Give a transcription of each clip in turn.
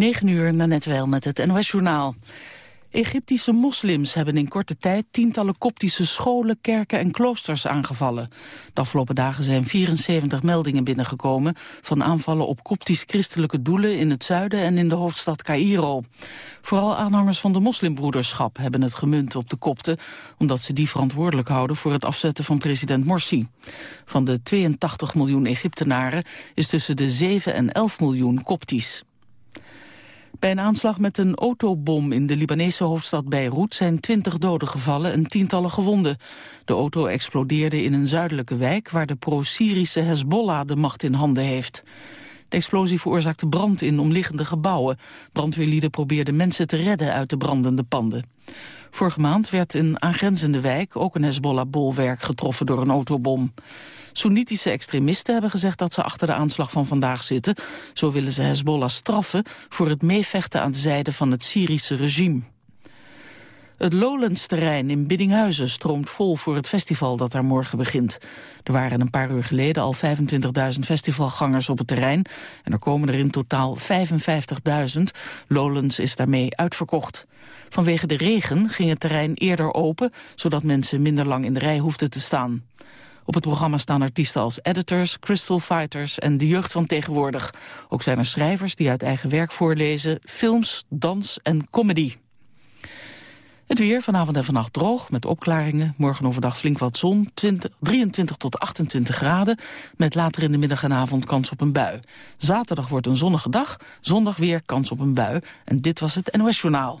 9 uur, net wel met het NOS Journaal. Egyptische moslims hebben in korte tijd tientallen koptische scholen, kerken en kloosters aangevallen. De afgelopen dagen zijn 74 meldingen binnengekomen van aanvallen op koptisch-christelijke doelen in het zuiden en in de hoofdstad Cairo. Vooral aanhangers van de moslimbroederschap hebben het gemunt op de kopten, omdat ze die verantwoordelijk houden voor het afzetten van president Morsi. Van de 82 miljoen Egyptenaren is tussen de 7 en 11 miljoen koptisch. Bij een aanslag met een autobom in de Libanese hoofdstad Beirut zijn twintig doden gevallen en tientallen gewonden. De auto explodeerde in een zuidelijke wijk waar de pro-Syrische Hezbollah de macht in handen heeft. De explosie veroorzaakte brand in omliggende gebouwen. Brandweerlieden probeerden mensen te redden uit de brandende panden. Vorige maand werd in aangrenzende wijk ook een Hezbollah-bolwerk getroffen door een autobom. Soenitische extremisten hebben gezegd dat ze achter de aanslag van vandaag zitten. Zo willen ze Hezbollah straffen voor het meevechten aan de zijde van het Syrische regime. Het Lowlands-terrein in Biddinghuizen stroomt vol voor het festival dat daar morgen begint. Er waren een paar uur geleden al 25.000 festivalgangers op het terrein. En er komen er in totaal 55.000. Lowlands is daarmee uitverkocht. Vanwege de regen ging het terrein eerder open, zodat mensen minder lang in de rij hoefden te staan. Op het programma staan artiesten als Editors, Crystal Fighters en de jeugd van tegenwoordig. Ook zijn er schrijvers die uit eigen werk voorlezen, films, dans en comedy. Het weer vanavond en vannacht droog, met opklaringen. Morgen overdag flink wat zon, 20, 23 tot 28 graden... met later in de middag en avond kans op een bui. Zaterdag wordt een zonnige dag, zondag weer kans op een bui. En dit was het NOS Journaal.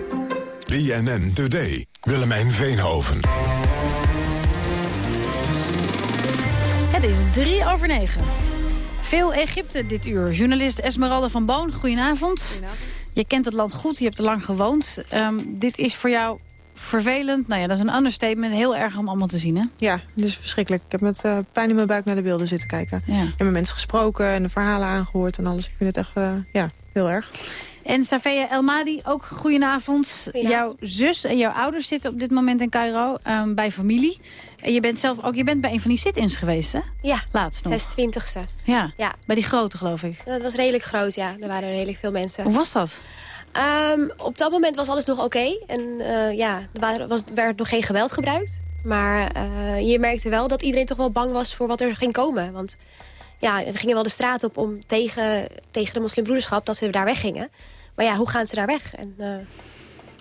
BNN Today. Willemijn Veenhoven. Het is drie over negen. Veel Egypte dit uur. Journalist Esmeralda van Boon, goedenavond. Je kent het land goed, je hebt er lang gewoond. Ehm, dit is voor jou vervelend. Nou ja, dat is een understatement. Heel erg om allemaal te zien, hè? Ja, dus verschrikkelijk. Ik heb met uh, pijn in mijn buik naar de beelden zitten kijken. Ja. En met mensen gesproken en de verhalen aangehoord en alles. Ik vind het echt, uh, ja, heel erg. En Safia Elmadi, ook goedenavond. Jouw zus en jouw ouders zitten op dit moment in Cairo um, bij familie. En je bent zelf ook je bent bij een van die sit-ins geweest, hè? Ja, laatst nog. 26e. Ja, ja, bij die grote, geloof ik. Dat was redelijk groot, ja. Er waren redelijk veel mensen. Hoe was dat? Um, op dat moment was alles nog oké. Okay. En uh, ja, er was, werd nog geen geweld gebruikt. Maar uh, je merkte wel dat iedereen toch wel bang was voor wat er ging komen. Want ja, we gingen wel de straat op om tegen, tegen de moslimbroederschap dat ze daar weggingen. Maar ja, hoe gaan ze daar weg? En uh,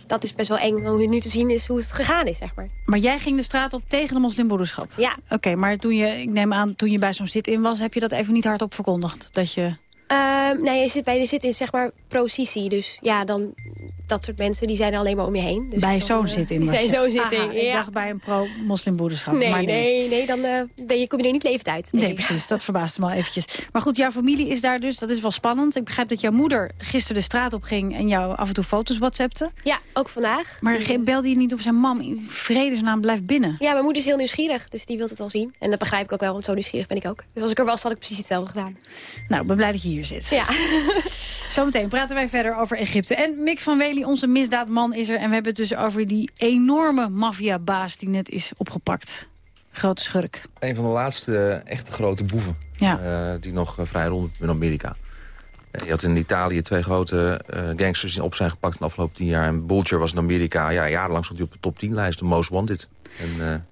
dat is best wel eng om nu te zien is hoe het gegaan is, zeg maar. Maar jij ging de straat op tegen de moslimbroederschap? Ja. Oké, okay, maar toen je, ik neem aan, toen je bij zo'n zit-in was... heb je dat even niet hardop verkondigd? Dat je... Uh, nee, je zit bij de zit-in, zeg maar, pro-Sisi. Dus ja, dan dat soort mensen die zijn er alleen maar om je heen. Dus bij zo'n zit-in Bij zo'n zit-in, ja. Ik dacht bij een pro-moslimbroederschap. Nee, maar nee, nee, nee, dan uh, ben je, kom je er niet levend uit. Nee, precies, dat verbaasde me al eventjes. Maar goed, jouw familie is daar dus, dat is wel spannend. Ik begrijp dat jouw moeder gisteren de straat op ging... en jou af en toe foto's whatsappte. Ja, ook vandaag. Maar belde je niet op zijn mam, in vredesnaam, blijf binnen? Ja, mijn moeder is heel nieuwsgierig, dus die wil het wel zien. En dat begrijp ik ook wel, want zo nieuwsgierig ben ik ook. Dus als ik er was, had ik precies hetzelfde gedaan. Nou, ik ben blij dat je hier zit. Ja. Zometeen praten wij verder over Egypte. En Mick van Wely, onze misdaadman, is er. En we hebben het dus over die enorme maffiabaas die net is opgepakt. Grote schurk. Een van de laatste echte grote boeven. Ja. Uh, die nog uh, vrij rond in Amerika. Je had in Italië twee grote gangsters die op zijn gepakt in de afgelopen tien jaar. En Bulger was in Amerika, ja, jarenlang stond hij op de top 10 lijst. De most wanted. En,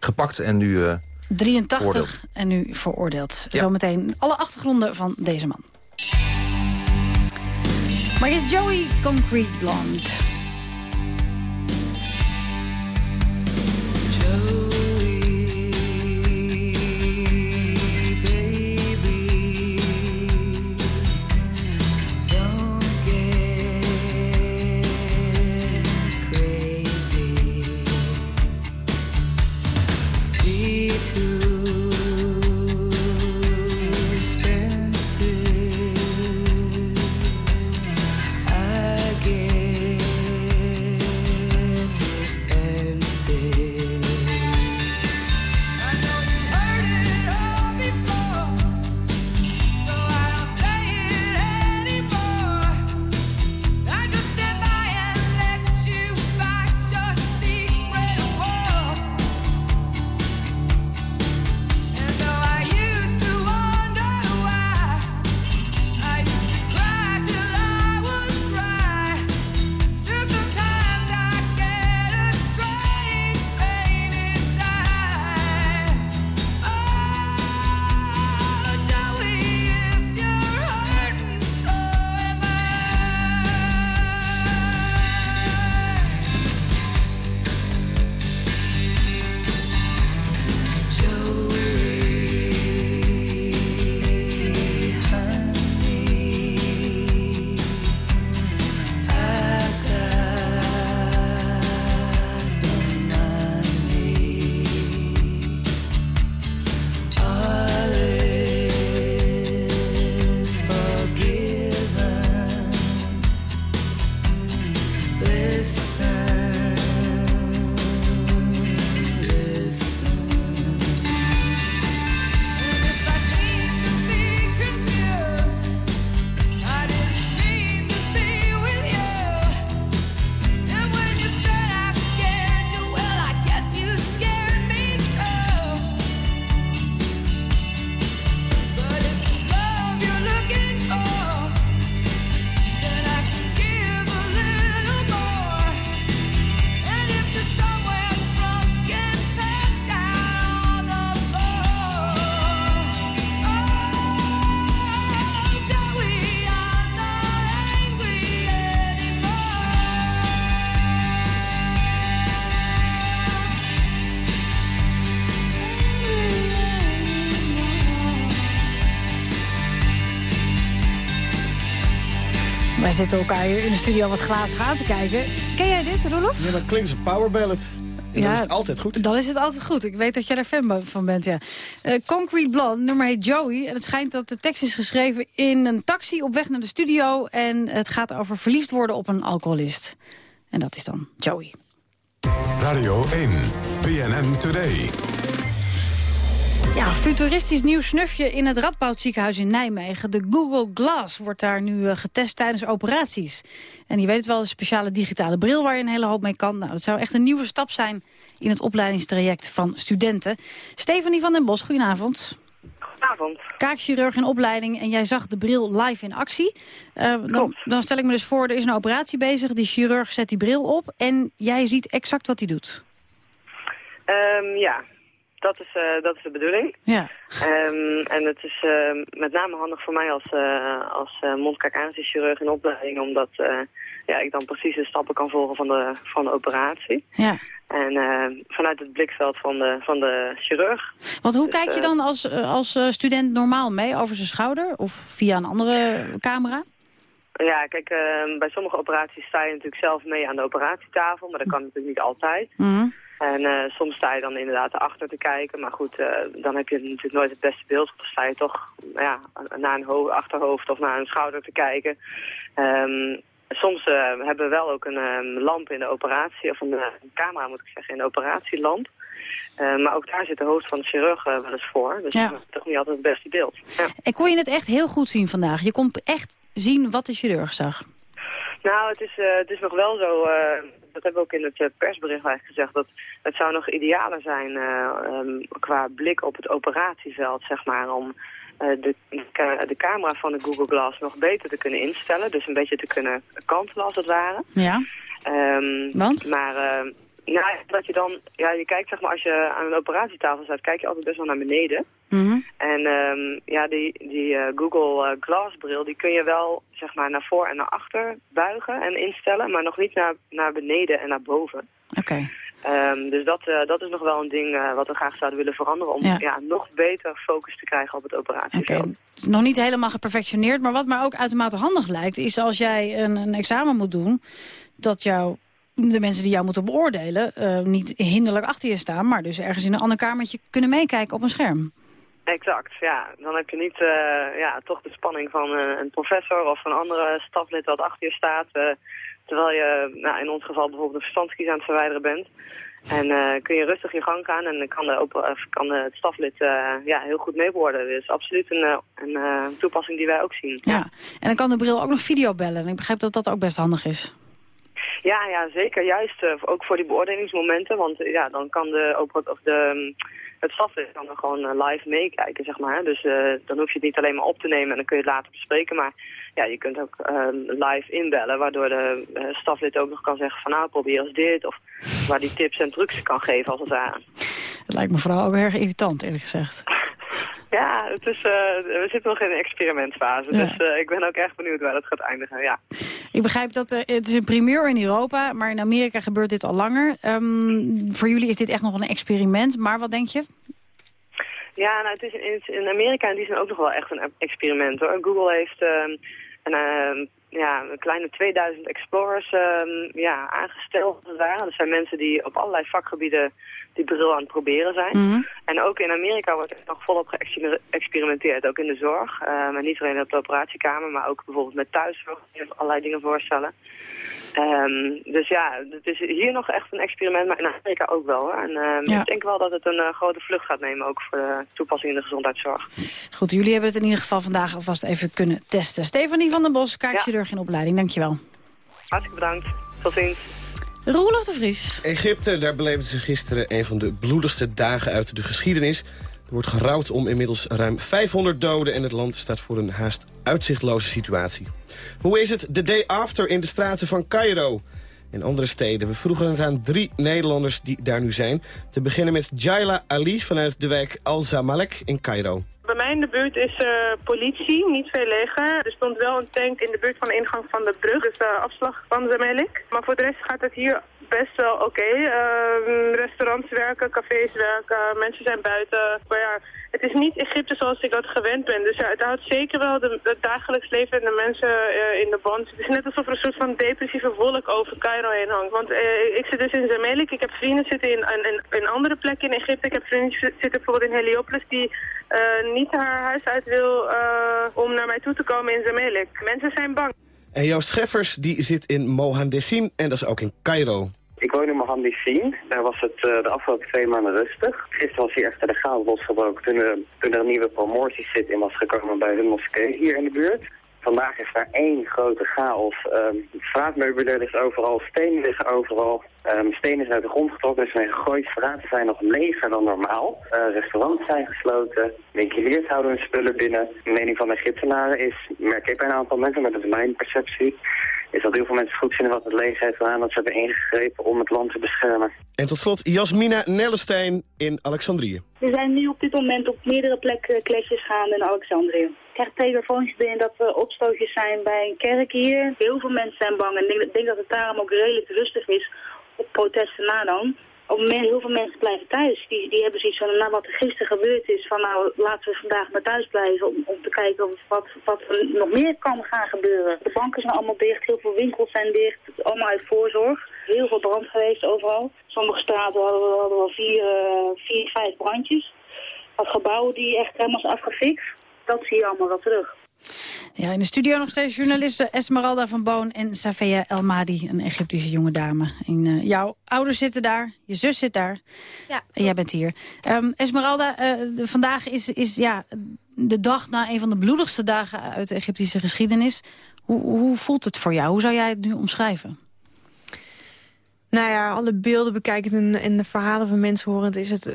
gepakt en nu 83 en nu veroordeeld. Ja. Zometeen alle achtergronden van deze man. Maar is Joey Concrete Blonde. Zitten elkaar hier in de studio wat glazig aan te kijken. Ken jij dit, Rolof? Ja, maar het klinkt als een power ballad. En dan is het altijd goed. Dan is het altijd goed. Ik weet dat jij er fan van bent, ja. Eh, Concrete Blonde, nummer heet Joey. En het schijnt dat de tekst is geschreven in een taxi op weg naar de studio. En het gaat over verliefd worden op een alcoholist. En dat is dan Joey. Radio 1, BNN Today. Ja, futuristisch nieuw snufje in het Radboud ziekenhuis in Nijmegen. De Google Glass wordt daar nu eh, getest tijdens operaties. En je weet het wel, een speciale digitale bril waar je een hele hoop mee kan. Nou, dat zou echt een nieuwe stap zijn in het opleidingstraject van studenten. Stefanie van den Bos, goedenavond. Goedenavond. Kaakchirurg in opleiding en jij zag de bril live in actie. Eh, dan, dan stel ik me dus voor, er is een operatie bezig. Die chirurg zet die bril op en jij ziet exact wat hij doet. Ehm, ja, dat is, eh, dat is de bedoeling. Ja. Ehm, en het is eh, met name handig voor mij als, uh, als in opleiding, omdat ja, ik dan precies de stappen kan volgen van de, van de operatie. Ja. En vanuit het blikveld van de, van de chirurg. Want hoe kijk je dan als, als student normaal mee over zijn schouder of via een andere camera? Ja, kijk, bij sommige operaties sta je natuurlijk zelf mee aan de operatietafel, maar dat kan natuurlijk niet altijd. Mm En uh, soms sta je dan inderdaad erachter te kijken. Maar goed, uh, dan heb je natuurlijk nooit het beste beeld. Dan sta je toch ja, naar een achterhoofd of naar een schouder te kijken. Um, soms uh, hebben we wel ook een um, lamp in de operatie, of een, een, camera moet ik zeggen, in de operatielamp. maar ook daar zit de hoofd van de chirurg wel eens voor. Dus ja. dat is toch niet altijd het beste beeld. Ja. En kon je het echt heel goed zien vandaag? Je kon echt zien wat de chirurg zag? Nou, het is, het is nog wel zo dat hebben we ook in het uh, persbericht eigenlijk gezegd, dat het zou nog idealer zijn uh, um, qua blik op het operatieveld, zeg maar, om uh, de, de camera van de Google Glass nog beter te kunnen instellen. Dus een beetje te kunnen kantelen, als het ware. Ja. Um, Want? Maar Nou, dat je dan, ja, je kijkt zeg maar als je aan een operatietafel staat, kijk je altijd best wel naar beneden. Mhm. En um, ja, die, die uh, Google uh, Glass bril, die kun je wel zeg maar naar voor en naar achter buigen en instellen, maar nog niet naar, naar beneden en naar boven. Oké. Okay. Um, dus dat, uh, dat is nog wel een ding uh, wat we graag zouden willen veranderen... om Ja. ja. nog beter focus te krijgen op het operatieveld. Oké, nog niet helemaal geperfectioneerd, maar wat mij ook uitermate handig lijkt... is als jij een, een examen moet doen, dat jou, de mensen die jou moeten beoordelen... uh, niet hinderlijk achter je staan, maar dus ergens in een ander kamertje kunnen meekijken op een scherm. Exact, ja. Dan heb je niet uh, ja, toch de spanning van uh, een professor of een andere staflid dat achter je staat... Uh, terwijl je nou, in ons geval bijvoorbeeld een verstandskies aan het verwijderen bent. En kun je rustig je gang gaan en kan, de open, kan het staflid ja, heel goed meeborden. Dus absoluut een, een toepassing die wij ook zien. Ja. en dan kan de bril ook nog video bellen. En ik begrijp dat dat ook best handig is. Ja, ja zeker. Juist ook voor die beoordelingsmomenten. Want ja, dan kan de, of de, het staflid kan er gewoon uh, live meekijken, zeg maar. Dus uh, dan hoef je het niet alleen maar op te nemen en dan kun je het later bespreken. Maar ja, je kunt ook uh, live inbellen, waardoor de uh, staflid ook nog kan zeggen van nou, probeer eens dit. Of waar die tips en trucs kan geven, als het ware. Het lijkt me vooral ook erg irritant, eerlijk gezegd. Ja, het is, uh, we zitten nog in een experimentfase. Ja. Dus uh, ik ben ook erg benieuwd waar dat gaat eindigen, ja. Ik begrijp dat uh, het is een primeur in Europa, maar in Amerika gebeurt dit al langer. Um, voor jullie is dit echt nog een experiment, maar wat denk je? Ja, nou, het is in, Amerika in die zin ook nog wel echt een experiment. hoor. Google heeft een, ja, een kleine 2000 explorers ja, aangesteld. Dat zijn mensen die op allerlei vakgebieden die bril aan het proberen zijn. Mhm. Mm -hmm. En ook in Amerika wordt er nog volop geëxperimenteerd, ook in de zorg. Uh, maar niet alleen op de operatiekamer, maar ook bijvoorbeeld met thuiszorg. Allerlei dingen voorstellen. Um, dus ja, het is hier nog echt een experiment, maar in Amerika ook wel. Hoor. En um, ja. ik denk wel dat het een uh, grote vlucht gaat nemen, ook voor de toepassing in de gezondheidszorg. Goed, jullie hebben het in ieder geval vandaag alvast even kunnen testen. Stefanie van den Bos, kaartchirurg ja. in opleiding, dankjewel. Hartstikke bedankt. Tot ziens. Roelof de Vries. Egypte, daar beleefden ze gisteren een van de bloedigste dagen uit de geschiedenis. Er wordt gerouwd om inmiddels ruim 500 doden... en het land staat voor een haast uitzichtloze situatie. Hoe is het de day after in de straten van Cairo? En andere steden. We vroegen het aan drie Nederlanders die daar nu zijn. Te beginnen met Jaila Ali vanuit de wijk Al-Zamalek in Cairo. Bij mij in de buurt is uh, politie, niet veel leger. Er stond wel een tank in de buurt van de ingang van de brug, dus de afslag van Zamelik. Maar voor de rest gaat het hier best wel oké. Uh, restaurants werken, cafés werken, mensen zijn buiten. Maar ja, het is niet Egypte zoals ik dat gewend ben. Dus ja, het houdt zeker wel de, het dagelijks leven en de mensen uh, in de band. Het is net alsof er een soort van depressieve wolk over Cairo heen hangt. Want uh, ik zit dus in Zamelik, ik heb vrienden zitten in, in, andere plekken in Egypte. Ik heb vrienden zitten bijvoorbeeld in Heliopolis die uh, niet haar huis uit wil om naar mij toe te komen in Zamelik. Mensen zijn bang. En Joost Scheffers die zit in Mohandessin en dat is ook in Cairo. Ik woon in Mohandissin. Daar was het uh, de afgelopen twee maanden rustig. Gisteren was hier echt de chaos losgebroken toen, uh, toen er een nieuwe promotiezit in was gekomen bij de moskee hier in de buurt. Vandaag is daar één grote chaos. Um, straatmeubilair ligt overal, stenen liggen overal. Um, stenen zijn uit de grond getrokken, er zijn gegooid. Straten zijn nog leger dan normaal. Uh, restaurants zijn gesloten. Winkeliers houden hun spullen binnen. De mening van de Egyptenaren is, merk ik bij een aantal mensen, maar dat is mijn perceptie is dat heel veel mensen goed vinden wat het leger heeft gedaan. Dat ze hebben ingegrepen om het land te beschermen. En tot slot Jasmina Nellestein in Alexandrië. We zijn nu op dit moment op meerdere plekken clashes gaande in Alexandrië. Ik krijg telefoontjes binnen dat er opstootjes zijn bij een kerk hier. Heel veel mensen zijn bang en ik denk dat het daarom ook redelijk rustig is op protesten na dan. Heel veel mensen blijven thuis. Die, die hebben zoiets van, nou wat er gisteren gebeurd is, van nou laten we vandaag maar thuis blijven om, om te kijken wat, wat er nog meer kan gaan gebeuren. De banken zijn allemaal dicht, heel veel winkels zijn dicht, allemaal uit voorzorg. Heel veel brand geweest overal. Sommige straten hadden we, hadden we vier, uh, vier, vijf brandjes. Wat gebouwen die echt helemaal zijn afgefikt, dat zie je allemaal wel terug. Ja, in de studio nog steeds journalisten Esmeralda van Boon en Safia El Madi, een Egyptische jonge dame. En, uh, jouw ouders zitten daar, je zus zit daar ja. en jij bent hier. Um, Esmeralda, uh, de, vandaag is, is ja, de dag na een van de bloedigste dagen uit de Egyptische geschiedenis. Hoe, hoe voelt het voor jou? Hoe zou jij het nu omschrijven? Nou ja, alle beelden bekijkend en, en de verhalen van mensen horend... is het uh,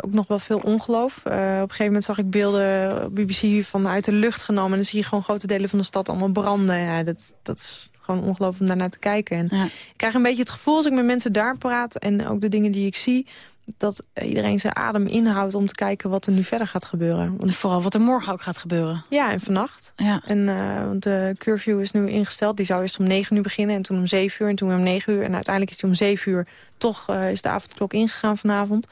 ook nog wel veel ongeloof. Uh, op een gegeven moment zag ik beelden op BBC vanuit de lucht genomen... en dan zie je gewoon grote delen van de stad allemaal branden. Ja, dat, dat is gewoon ongelooflijk om daarnaar te kijken. En ik krijg een beetje het gevoel als ik met mensen daar praat... en ook de dingen die ik zie dat iedereen zijn adem inhoudt om te kijken wat er nu verder gaat gebeuren. Want vooral wat er morgen ook gaat gebeuren. Ja, en vannacht. Ja. En uh, want de curfew is nu ingesteld. Die zou eerst om 9 uur beginnen en toen om 7 uur en toen om 9 uur. En uiteindelijk is die om 7 uur toch uh, is de avondklok ingegaan vanavond.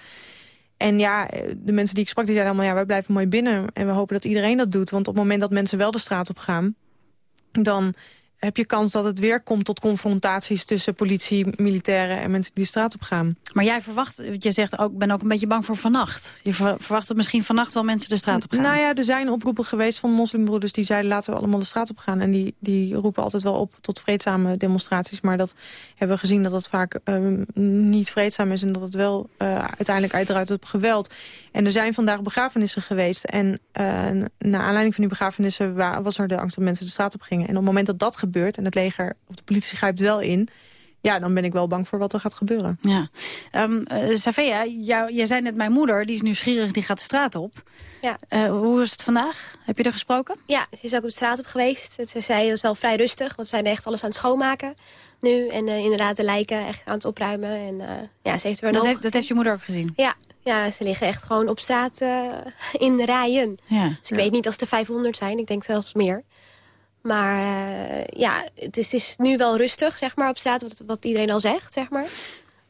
En ja, de mensen die ik sprak, die zeiden allemaal... ja, wij blijven mooi binnen en we hopen dat iedereen dat doet. Want op het moment dat mensen wel de straat op gaan... dan heb je kans dat het weer komt tot confrontaties tussen politie, militairen en mensen die de straat op gaan. Maar jij verwacht, je zegt ook, ben ook een beetje bang voor vannacht. Je verwacht dat misschien vannacht wel mensen de straat op gaan. Nou ja, er zijn oproepen geweest van moslimbroeders die zeiden laten we allemaal de straat op gaan. En die, die roepen altijd wel op tot vreedzame demonstraties. Maar dat hebben we gezien dat dat vaak um, niet vreedzaam is en dat het wel uh, uiteindelijk uitdraait op geweld. En er zijn vandaag begrafenissen geweest. En uh, naar aanleiding van die begrafenissen was er de angst dat mensen de straat op gingen. En op het moment dat dat gebeurt en het leger of de politie grijpt wel in ja, dan ben ik wel bang voor wat er gaat gebeuren. Ja. Um, uh, Savea, jij zei net mijn moeder, die is nieuwsgierig, die gaat de straat op. Ja. Uh, hoe is het vandaag? Heb je er gesproken? Ja, ze is ook op de straat op geweest. Ze zei, het wel vrij rustig, want ze zijn echt alles aan het schoonmaken nu. En uh, inderdaad de lijken echt aan het opruimen. En, ja, ze heeft er dat, heeft, dat heeft je moeder ook gezien? Ja, ja, ze liggen echt gewoon op straat in rijen. Ja. Dus ik weet niet als er 500 zijn, ik denk zelfs meer. Maar uh, ja, het is, het is, nu wel rustig, zeg maar, op straat, wat, wat iedereen al zegt, zeg maar.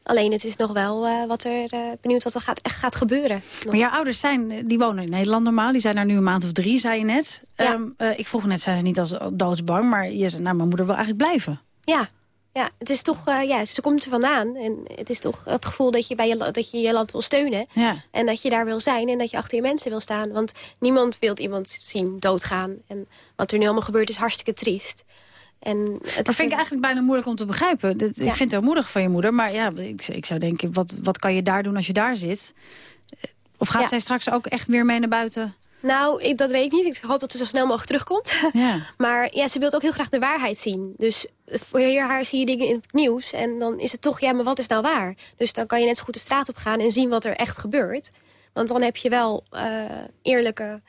Alleen het is nog wel uh, wat er, uh, benieuwd wat er gaat, echt gaat gebeuren. Maar jouw ouders zijn, die wonen in Nederland normaal. Die zijn daar nu een maand of drie, zei je net. Ja. Um, ik vroeg net, zijn ze niet als doodsbang? Maar je zei, nou, mijn moeder wil eigenlijk blijven. Ja, ja, het is toch, uh, ja, ze komt er vandaan. En het is toch het gevoel dat je, bij je, dat je je land wil steunen. Ja. En dat je daar wil zijn en dat je achter je mensen wil staan. Want niemand wil iemand zien doodgaan. En wat er nu allemaal gebeurt is hartstikke triest. En het dat vind ik eigenlijk bijna moeilijk om te begrijpen. Ik vind het heel moedig van je moeder. Maar ja, ik, ik zou denken, wat, wat kan je daar doen als je daar zit? Of gaat zij straks ook echt weer mee naar buiten? Nou, ik, dat weet ik niet. Ik hoop dat ze zo snel mogelijk terugkomt. Ja. maar ja, ze wil ook heel graag de waarheid zien. Dus voor haar zie je dingen in het nieuws. En dan is het toch, ja, maar wat is nou waar? Dus dan kan je net zo goed de straat op gaan en zien wat er echt gebeurt. Want dan heb je wel uh, eerlijke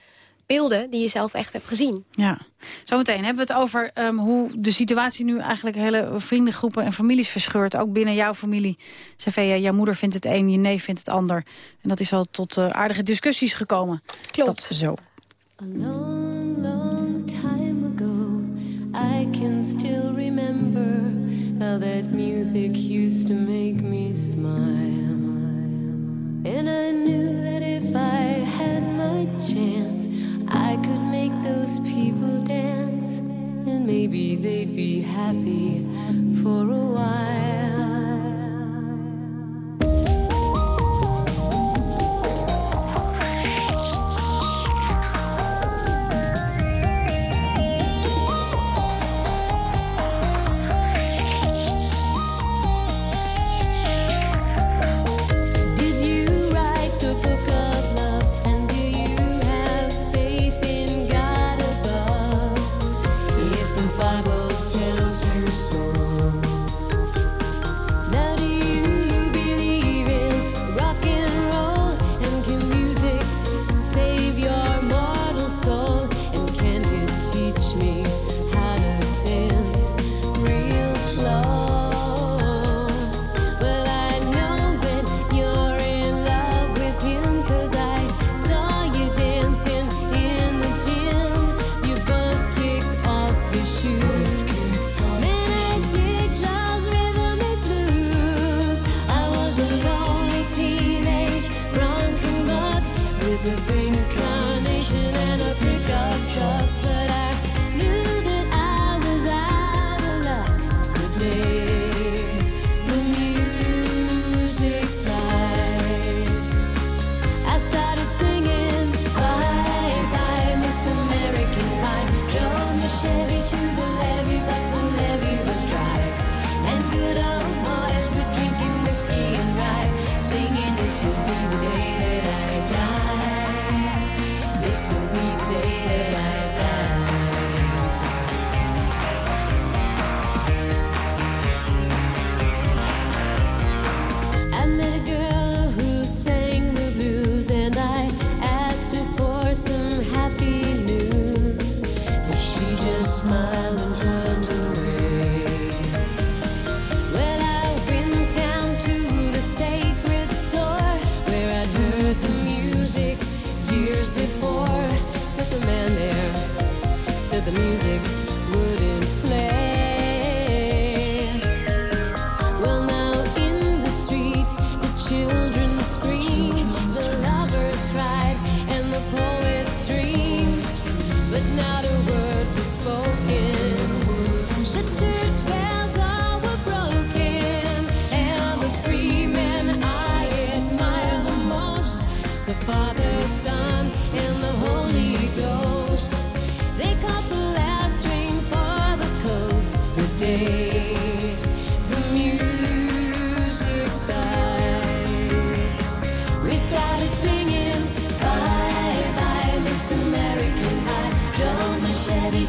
beelden die je zelf echt hebt gezien. Ja, zometeen hebben we het over um, hoe de situatie nu eigenlijk hele vriendengroepen en families verscheurt. Ook binnen jouw familie. Savea, jouw moeder vindt het een, je neef vindt het ander. En dat is al tot uh, aardige discussies gekomen. Klopt. Dat zo. A long, long time ago, I can still remember how that music used to make me smile. And I knew that if I had my chance, I could make those people dance, and maybe they'd be happy for a while.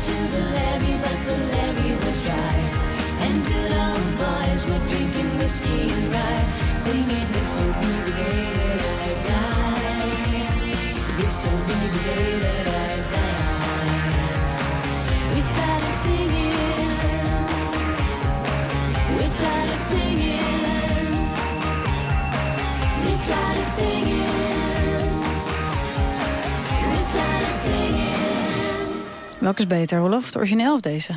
To the levee, but the levee was dry. And good old boys were drinking whiskey and rye, singing, This'll be the day that I die. This'll be the day that I Welke is beter, Rolof? Het origineel of deze?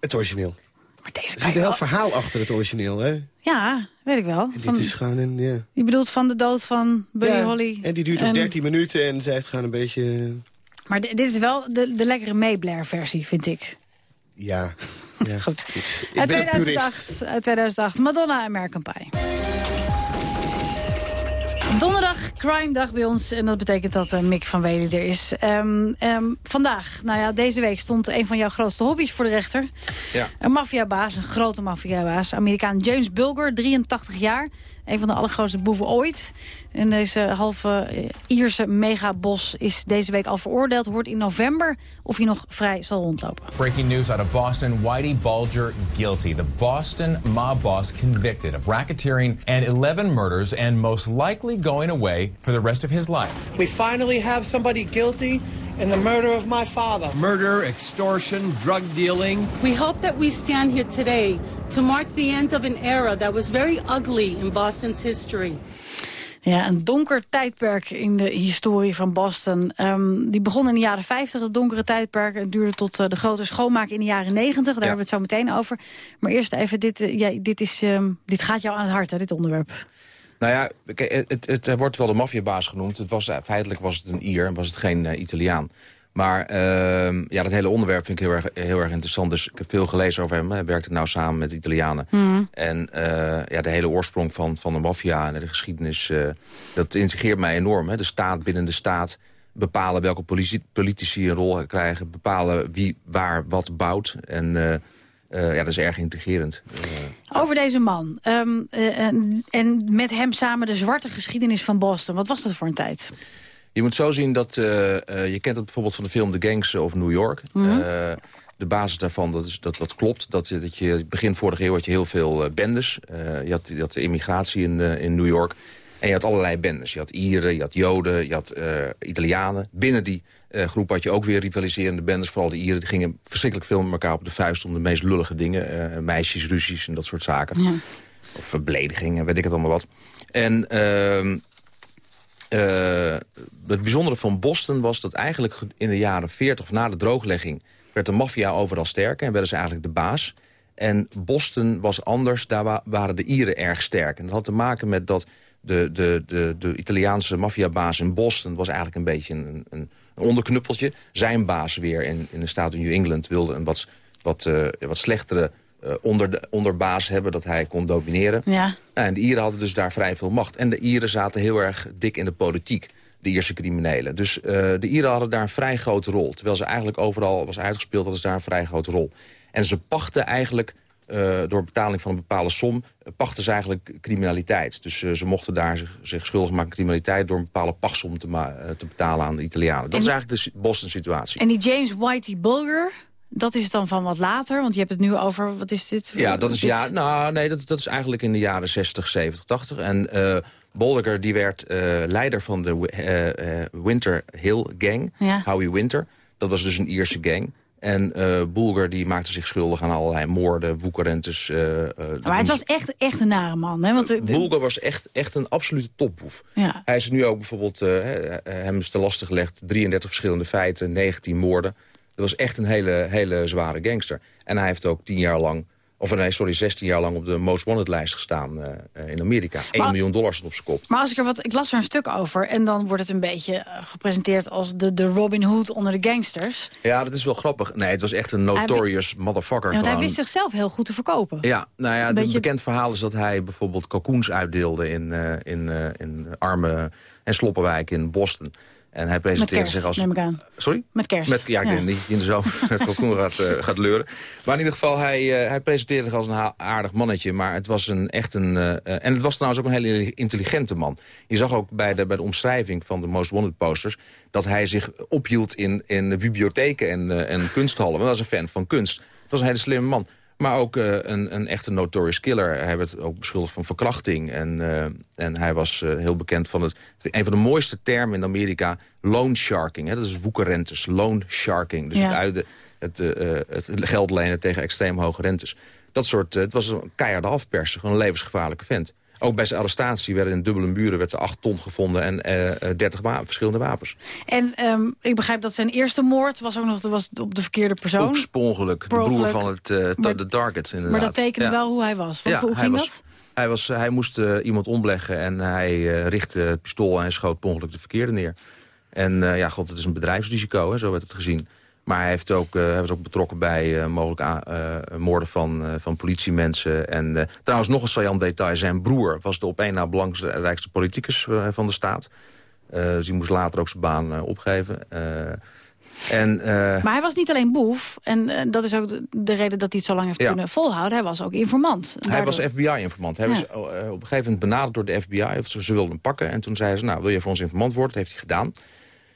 Het origineel. Maar deze Er zit een heel verhaal achter het origineel, hè? Ja, weet ik wel. En Van, dit is gewoon een... Ja. Je bedoelt van de dood van Buddy Ja, Holly. En die duurt ook 13 minuten en zij heeft gewoon een beetje... Maar di- dit is wel de, de lekkere Mayblair versie, vind ik. Ja. ja. Goed. Ik Uit ben een purist. 2008, uit 2008, Madonna American Pie. Donderdag, crime dag bij ons. En dat betekent dat eh, Mick van Wely er is. Ehm, ehm, vandaag, nou ja, deze week stond een van jouw grootste hobby's voor de rechter. Ja. Een maffiabaas, een grote maffiabaas. Amerikaan James Bulger, 83 jaar. Een van de allergrootste boeven ooit. En deze halve eh, Ierse megabos is deze week al veroordeeld. Hoort in november of hij nog vrij zal rondlopen. Breaking news out of Boston Whitey Bulger guilty. The Boston mob boss convicted of racketeering and 11 murders and most likely going away for the rest of his life. We finally have somebody guilty in the murder of my father. Murder, extortion, drug dealing. We hope that we stand here today to mark the end of an era that was very ugly in Boston's history. Ja, een donker tijdperk in de historie van Boston. Ehm, die begon in de jaren 50, het donkere tijdperk. En duurde tot eh, de grote schoonmaak in de jaren 90. Daar hebben we het zo meteen over. Maar eerst even, dit, eh, ja, dit, is, ehm, dit gaat jou aan het hart, hè, dit onderwerp. Nou ja, het, het, het wordt wel de maffiabaas genoemd. Het was, feitelijk was het een Ier en was het geen eh, Italiaan. Maar ehm, ja, dat hele onderwerp vind ik heel erg, heel erg interessant. Dus ik heb veel gelezen over hem. Hij werkte nou samen met Italianen. En eh, ja, de hele oorsprong van, van de maffia en de geschiedenis... eh, dat integreert mij enorm. Hè. De staat binnen de staat bepalen welke politici, politici een rol krijgen. Bepalen wie waar wat bouwt. En eh, ja, dat is erg integrerend. Over deze man. Ehm, eh, en met hem samen de zwarte geschiedenis van Boston. Wat was dat voor een tijd? Je moet zo zien dat, eh, eh, je kent het bijvoorbeeld van de film The Gangs of New York. Mhm. Eh, de basis daarvan, dat, is, dat, dat klopt. Dat, dat je, begin vorige eeuw had je heel veel eh, bendes. Je, had, je had de immigratie in, in New York. En je had allerlei bendes. Je had Ieren, je had Joden, je had Italianen. Binnen die groep had je ook weer rivaliserende bendes. Vooral de Ieren, die gingen verschrikkelijk veel met elkaar op de vuist... om de meest lullige dingen. meisjes, ruzies en dat soort zaken. Of eh, beledigingen, weet ik het allemaal wat. En... eh, het bijzondere van Boston was dat eigenlijk in de jaren 40 na de drooglegging... werd de maffia overal sterker en werden ze eigenlijk de baas. En Boston was anders, daar wa- waren de Ieren erg sterk. En dat had te maken met dat de, de, de, de Italiaanse maffiabaas in Boston... was eigenlijk een beetje een, een, onderknuppeltje. Zijn baas weer in, in de staat New England wilde een wat, wat, eh, wat slechtere onder de, onderbaas hebben... dat hij kon domineren. Ja. Nou, en de Ieren hadden dus daar vrij veel macht. En de Ieren zaten heel erg dik in de politiek, de Ierse criminelen. Dus eh, de Ieren hadden daar een vrij grote rol. Terwijl ze eigenlijk overal was uitgespeeld, hadden ze daar een vrij grote rol. En ze pachten eigenlijk, eh, door betaling van een bepaalde som... eh, pachten ze eigenlijk criminaliteit. Dus eh, ze mochten daar zich, zich schuldig maken aan criminaliteit... door een bepaalde pachtsom te, eh, te betalen aan de Italianen. Dat is eigenlijk de Boston-situatie. En die James Whitey Bulger, dat is dan van wat later? Want je hebt het nu over, wat is dit? Ja, dat is, Dit- ja, nou, nee, dat, dat is eigenlijk in de jaren 60, 70, 80. En Bolger die werd eh, leider van de eh, Winter Hill Gang, Ja. Howie Winter. Dat was dus een Ierse gang. En Bulger die maakte zich schuldig aan allerlei moorden, woekerentes. eh, Maar het was echt, echt een nare man, hè? Want Bulger was echt, echt een absolute topboef. Ja. Hij is nu ook bijvoorbeeld, hem is te lastig gelegd... 33 verschillende feiten, 19 moorden. Dat was echt een hele, hele zware gangster. En hij heeft ook 10 jaar lang... of nee, sorry, 16 jaar lang op de Most Wanted lijst gestaan eh, eh, in Amerika. 1 Maar- miljoen dollar op zijn kop. Maar als ik er wat, ik las er een stuk over en dan wordt het een beetje eh, gepresenteerd als de, de Robin Hood onder de gangsters. Ja, dat is wel grappig. Nee, het was echt een notorious motherfucker. Ja, want hij wist zichzelf heel goed te verkopen. Ja, nou ja, Een beetje- bekend verhaal is dat hij bijvoorbeeld kalkoens uitdeelde in, eh, in, in arme en sloppenwijken in Boston. En hij presenteerde kerst, zich als... neem ik aan. Sorry? Met kerst. Met, ja, ik Ja. denk niet dat hij in de zomer met kalkoen gaat, eh, gaat leuren. Maar in ieder geval, hij, eh, hij presenteerde zich als een aardig mannetje. Maar het was een, echt een... eh, en het was trouwens ook een hele intelligente man. Je zag ook bij de, bij de omschrijving van de Most Wanted posters... dat hij zich ophield in, in de bibliotheken en, en kunsthallen. Want hij was een fan van kunst. Het was een hele slimme man. Maar ook eh, een, een echte notorious killer. Hij werd ook beschuldigd van verkrachting. En, eh, en hij was eh, heel bekend van het... Een van de mooiste termen in Amerika, loan sharking. Hè, dat is woekerrentes, loan sharking. Dus Ja. het, uit- het, het geld lenen tegen extreem hoge rentes. Dat soort, het was een keiharde afperser, gewoon een levensgevaarlijke vent. Ook bij zijn arrestatie werden in dubbele muren werd er acht ton gevonden en eh, eh, 30 wa- verschillende wapens. En ehm, ik begrijp dat zijn eerste moord was ook nog dat was op de verkeerde persoon. Ook ongeluk, de broer van het, eh, de target inderdaad. maar dat tekende Ja. wel hoe hij was. Ja, hoe hij ging was, dat? Hij, was, hij moest eh, iemand omleggen en hij eh, richtte het pistool en schoot per ongeluk de verkeerde neer. En eh, ja, god, het is een bedrijfsrisico, hè, zo werd het gezien. Maar hij, heeft ook, eh, hij was ook betrokken bij eh, mogelijk a- eh, moorden van, van politiemensen. En trouwens, nog een saillant detail. Zijn broer was de op één na belangrijkste politicus van de staat. Dus die moest later ook zijn baan opgeven. En, Maar hij was niet alleen boef. En dat is ook de, de reden dat hij het zo lang heeft Ja. kunnen volhouden. Hij was ook informant. Hij was FBI-informant. Hij Ja. was op een gegeven moment benaderd door de FBI. Of ze, ze wilden hem pakken. En toen zeiden ze, nou, wil je voor ons informant worden? Dat heeft hij gedaan.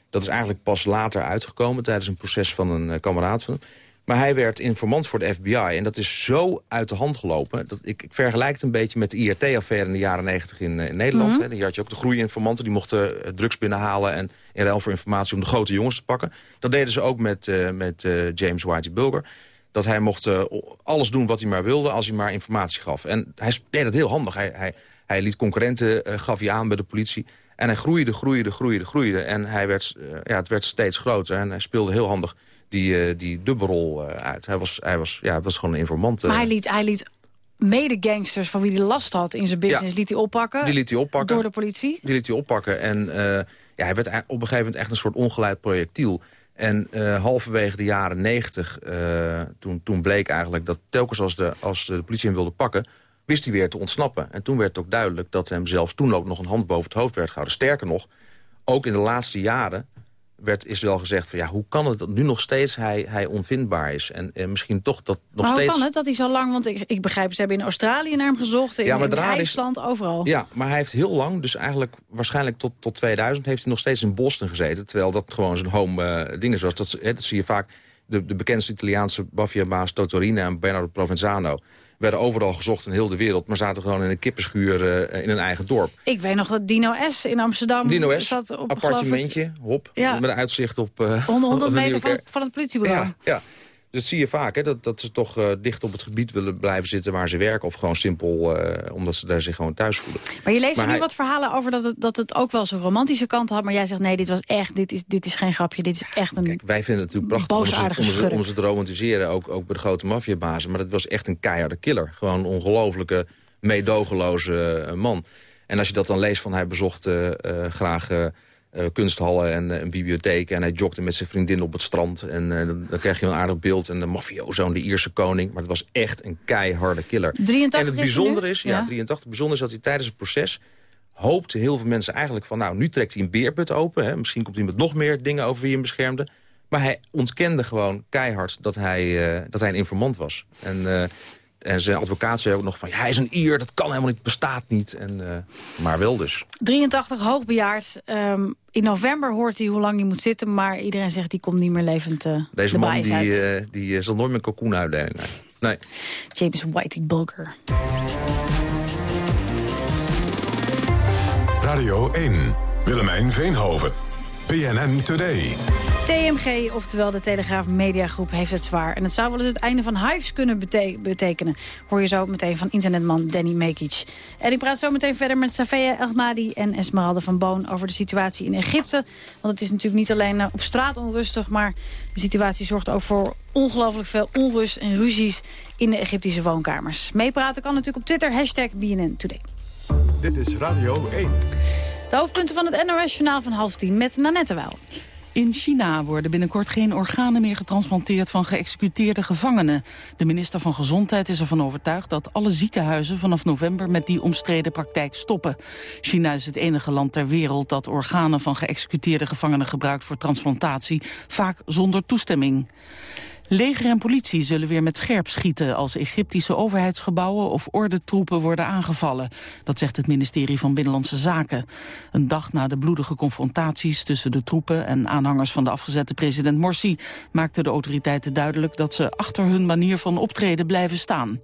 Dat is eigenlijk pas later uitgekomen... tijdens een proces van een eh, kameraad van hem. Maar hij werd informant voor de FBI. En dat is zo uit de hand gelopen. Dat ik, ik vergelijk het een beetje met de IRT-affaire in de jaren negentig in, eh, in Nederland. Hè. Die had je ook de groeiinformanten. Die mochten eh, drugs binnenhalen en in ruil voor informatie om de grote jongens te pakken. Dat deden ze ook met, met eh, James Whitey Bulger. Dat hij mocht alles doen wat hij maar wilde als hij maar informatie gaf. En hij deed dat heel handig. Hij, hij, hij liet concurrenten, gaf hij aan bij de politie. En hij groeide, groeide, groeide, groeide. En hij werd, eh, ja, het werd steeds groter. En hij speelde heel handig die, eh, die dubbelrol eh, uit. Hij was, hij, was, ja, was gewoon een informant. Maar hij liet, hij liet mede-gangsters van wie hij last had in zijn business... Ja. liet hij oppakken. Die liet hij oppakken. Door de politie. Die liet hij oppakken. En ja, hij werd ei- op een gegeven moment echt een soort ongeleid projectiel. En halverwege de jaren negentig, eh, toen, toen bleek eigenlijk dat telkens als de, als de politie hem wilde pakken... wist hij weer te ontsnappen. En toen werd ook duidelijk dat hem zelfs toen ook nog een hand boven het hoofd werd gehouden. Sterker nog, ook in de laatste jaren werd, is wel gezegd... Van, ja, hoe kan het dat nu nog steeds hij, hij onvindbaar is? En, en misschien toch dat nog maar hoe steeds... kan het dat hij zo lang... Want ik, ik begrijp, ze hebben in Australië naar hem gezocht. In, Ja, maar in raar is- IJsland, overal. Ja, maar hij heeft heel lang, dus eigenlijk waarschijnlijk tot, tot 2000... heeft hij nog steeds in Boston gezeten. Terwijl dat gewoon zijn home eh ding is. was. Dat, dat zie je vaak. De, de bekendste Italiaanse maffiabaas Totorina en Bernardo Provenzano... werden overal gezocht in heel de wereld... maar zaten gewoon in een kippenschuur eh, in hun eigen dorp. Ik weet nog dat Dino S. in Amsterdam Dino S, zat op appartementje, hop, Ja. met een uitzicht op... eh, 100 op de meter van, van het politiebureau. Ja, ja. Dat zie je vaak, hè, dat, dat ze toch eh, dicht op het gebied willen blijven zitten waar ze werken. Of gewoon simpel, eh, omdat ze daar zich gewoon thuis voelen. Maar je leest er nu hij- wat verhalen over dat het, dat het ook wel zijn romantische kant had. Maar jij zegt nee, dit was echt, dit is, dit is geen grapje. Dit is echt een... Wij vinden het natuurlijk prachtig om ze, om, ze, schurk. om ze te romantiseren, ook, ook bij de grote maffiabazen. Maar dat was echt een keiharde killer. Gewoon een ongelofelijke, meedogenloze eh, man. En als je dat dan leest van hij bezocht eh, graag eh, eh, kunsthallen en eh, een bibliotheek... en hij jogde met zijn vriendin op het strand. En eh, dan, dan krijg je een aardig beeld. En de mafioso en de Ierse koning. Maar het was echt een keiharde killer. 83 en het bijzondere is, ja, Ja. 83, bijzonder is dat hij tijdens het proces hoopte heel veel mensen eigenlijk van... nou, nu trekt hij een beerput open. Hè. Misschien komt hij met nog meer dingen over wie hem beschermde. Maar hij ontkende gewoon keihard dat hij, eh, dat hij een informant was. En, eh, en zijn advocaat zei ook nog van... ja, hij is een Ier, dat kan helemaal niet, bestaat niet. En, eh, maar wel dus. 83, hoogbejaard. Ehm, in november hoort hij hoe lang hij moet zitten. Maar iedereen zegt die komt niet meer levend eh Deze de man die, eh, die zal nooit meer kalkoen uitdelen. Nee. nee. James Whitey Bulger. Radio 1. Willemijn Veenhoven. PNN Today. TMG, oftewel de Telegraaf Mediagroep, heeft het zwaar. En het zou wel eens het einde van Hives kunnen bete- betekenen. Hoor je zo meteen van internetman Danny Mekic. En ik praat zo meteen verder met Safia Elmadi en Esmeralda van Boon... over de situatie in Egypte. Want het is natuurlijk niet alleen eh, op straat onrustig... maar de situatie zorgt ook voor ongelooflijk veel onrust en ruzies... in de Egyptische woonkamers. Meepraten kan natuurlijk op Twitter, hashtag BNN Today. Dit is Radio 1. De hoofdpunten van het NOS-journaal van half tien met Nanette Wel. In China worden binnenkort geen organen meer getransplanteerd van geëxecuteerde gevangenen. De minister van Gezondheid is ervan overtuigd dat alle ziekenhuizen vanaf november met die omstreden praktijk stoppen. China is het enige land ter wereld dat organen van geëxecuteerde gevangenen gebruikt voor transplantatie, vaak zonder toestemming. Leger en politie zullen weer met scherp schieten als Egyptische overheidsgebouwen of ordentroepen worden aangevallen. Dat zegt het ministerie van Binnenlandse Zaken. Een dag na de bloedige confrontaties tussen de troepen en aanhangers van de afgezette president Morsi maakten de autoriteiten duidelijk dat ze achter hun manier van optreden blijven staan.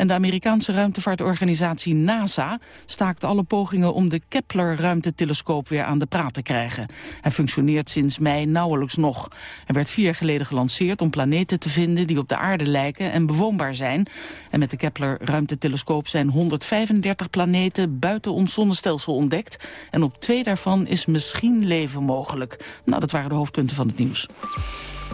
En de Amerikaanse ruimtevaartorganisatie NASA staakt alle pogingen om de Kepler-ruimtetelescoop weer aan de praat te krijgen. Hij functioneert sinds mei nauwelijks nog. Hij werd vier jaar geleden gelanceerd om planeten te vinden die op de aarde lijken en bewoonbaar zijn. En met de Kepler-ruimtetelescoop zijn 135 planeten buiten ons zonnestelsel ontdekt. En op twee daarvan is misschien leven mogelijk. Nou, dat waren de hoofdpunten van het nieuws.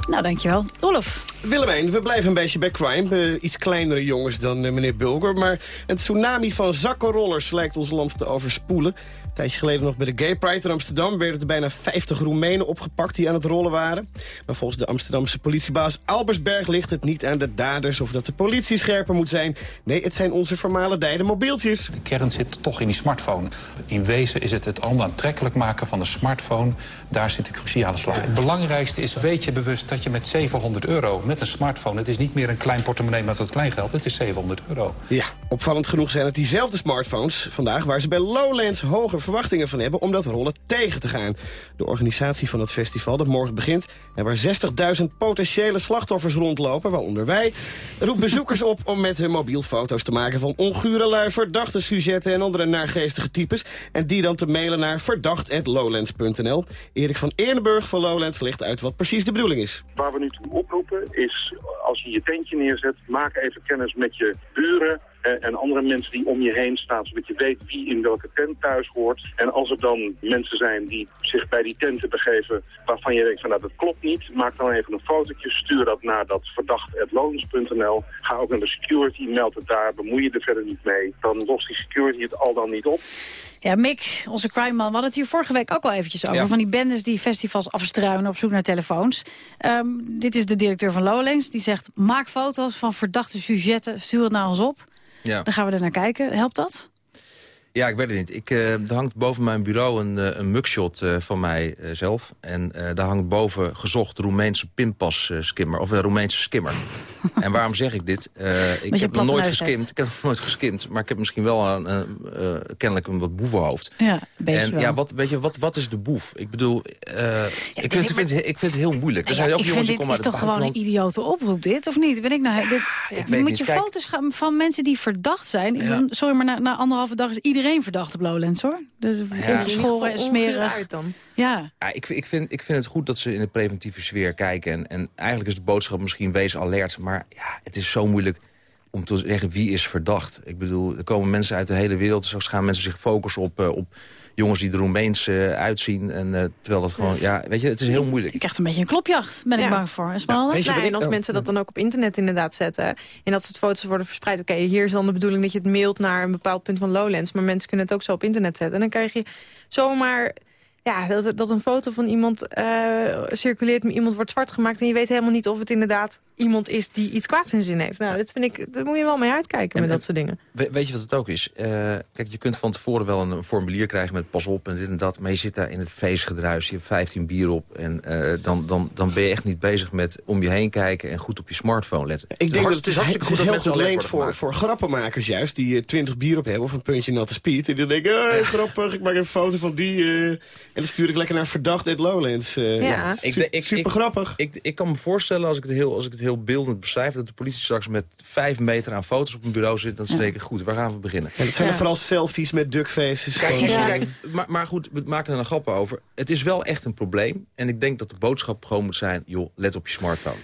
Nou, dankjewel. Olof. Willemijn, we blijven een beetje bij crime. Eh, iets kleinere jongens dan eh, meneer Bulger. Maar een tsunami van zakkenrollers lijkt ons land te overspoelen. Een tijdje geleden nog bij de Gay Pride in Amsterdam... werden er bijna 50 Roemenen opgepakt die aan het rollen waren. Maar volgens de Amsterdamse politiebaas Albersberg ligt het niet aan de daders... of dat de politie scherper moet zijn. Nee, het zijn onze vermalendijde mobieltjes. De kern zit toch in die smartphone. In wezen is het het onaantrekkelijk maken van de smartphone. Daar zit de cruciale slag. Het belangrijkste is, weet je bewust dat je met 700 euro... met een smartphone, het is niet meer een klein portemonnee met wat kleingeld... het is 700 euro. Ja, opvallend genoeg zijn het diezelfde smartphones vandaag... waar ze bij Lowlands hoge verwachtingen van hebben om dat rollen tegen te gaan. De organisatie van het festival dat morgen begint... en waar 60.000 potentiële slachtoffers rondlopen, waaronder wij... roept bezoekers op om met hun mobiel foto's te maken... van ongure lui, verdachte sujetten en andere naargeestige types... en die dan te mailen naar verdacht.lowlands.nl. Erik van Eerdenburg van Lowlands legt uit wat precies de bedoeling is. Waar we nu toe oproepen is, als je je tentje neerzet, maak even kennis met je buren en andere mensen die om je heen staan, zodat je weet wie in welke tent thuis hoort. En als er dan mensen zijn die zich bij die tenten begeven waarvan je denkt van nou dat klopt niet, maak dan even een fotootje, stuur dat naar dat verdacht.lonens.nl. Ga ook naar de security, meld het daar, bemoei je er verder niet mee. Dan lost die security het al dan niet op. Ja, Mick, onze crime man, we hadden het hier vorige week ook al eventjes over. Ja. Van die bendes die festivals afstruinen op zoek naar telefoons. Ehm, dit is de directeur van Lowlands. Die zegt, maak foto's van verdachte sujetten, stuur het naar ons op. Ja. Dan gaan we er naar kijken. Helpt dat? Ja, ik weet het niet. Ik, eh, er hangt boven mijn bureau een, eh, een mugshot eh, van mijzelf. en eh, daar hangt boven gezocht Roemeense pinpas eh, skimmer. Of een Roemeense skimmer. en waarom zeg ik dit? Ik heb nog nooit geskimd. Ik heb nog nooit geskimd. Maar ik heb misschien wel een, kennelijk een wat boevenhoofd. Ja, beetje en wel. ja, wat, weet je, wat, wat is de boef? Ik bedoel, ik, vind, vind, ik vind het heel moeilijk. Er zijn ook ik jongens vind dit is toch gewoon een idiote oproep, dit? Of niet? Ben ik nou, dit, weet moet niet. je Kijk- foto's gaan van mensen die verdacht zijn. Sorry, maar na, na anderhalve dag is iedereen verdacht op Lowlands, hoor. Dus Ja. geschoren en smerig. dan. Ja. Ja, ik, ik, vind, ik vind het goed dat ze in de preventieve sfeer kijken. En, en eigenlijk is de boodschap misschien wees alert. Maar ja, het is zo moeilijk om te zeggen wie is verdacht. Ik bedoel, er komen mensen uit de hele wereld. Straks gaan mensen zich focussen op, eh, op jongens die er Roemeens eh, uitzien. En, eh, terwijl dat gewoon, ja, weet je, het is heel moeilijk. Je krijgt een beetje een klopjacht, ben ik Ja. bang voor. Esmeralda? weet je, en als Oh. mensen dat dan ook op internet inderdaad zetten... en dat soort foto's worden verspreid... oké, hier is dan de bedoeling dat je het mailt naar een bepaald punt van Lowlands... maar mensen kunnen het ook zo op internet zetten. En dan krijg je zomaar... Ja, dat, dat een foto van iemand eh, circuleert, iemand wordt zwart gemaakt... en je weet helemaal niet of het inderdaad iemand is die iets kwaads in zin heeft. Nou, dat vind ik, daar moet je wel mee uitkijken met dat soort dingen. We- weet je wat het ook is? Eh, kijk, je kunt van tevoren wel een, een formulier krijgen met pas op en dit en dat. Maar je zit daar in het feestgedruis, je hebt 15 bier op. En eh, dan, dan, dan ben je echt niet bezig met om je heen kijken en goed op je smartphone letten. Ik denk dat het, is hartstikke zich dat heel mensen goed leent voor, voor grappenmakers juist... die eh, 20 bier op hebben of een puntje natte speed. En die denken, hey, grappig, ik maak even een foto van die... eh, en dan stuur ik lekker naar verdacht at Lowlands. eh, Ja. Ik, ik, super ik- grappig. Ik, ik kan me voorstellen, als ik, het heel, als ik het heel beeldend beschrijf... dat de politie straks met vijf meter aan foto's op een bureau zit... dan ik, goed, waar gaan we beginnen? En het zijn dan vooral selfies met duckfaces. Kijk, kijk, kijk, maar, maar goed, we maken er een grap over. Het is wel echt een probleem. En ik denk dat de boodschap gewoon moet zijn... joh, let op je smartphone.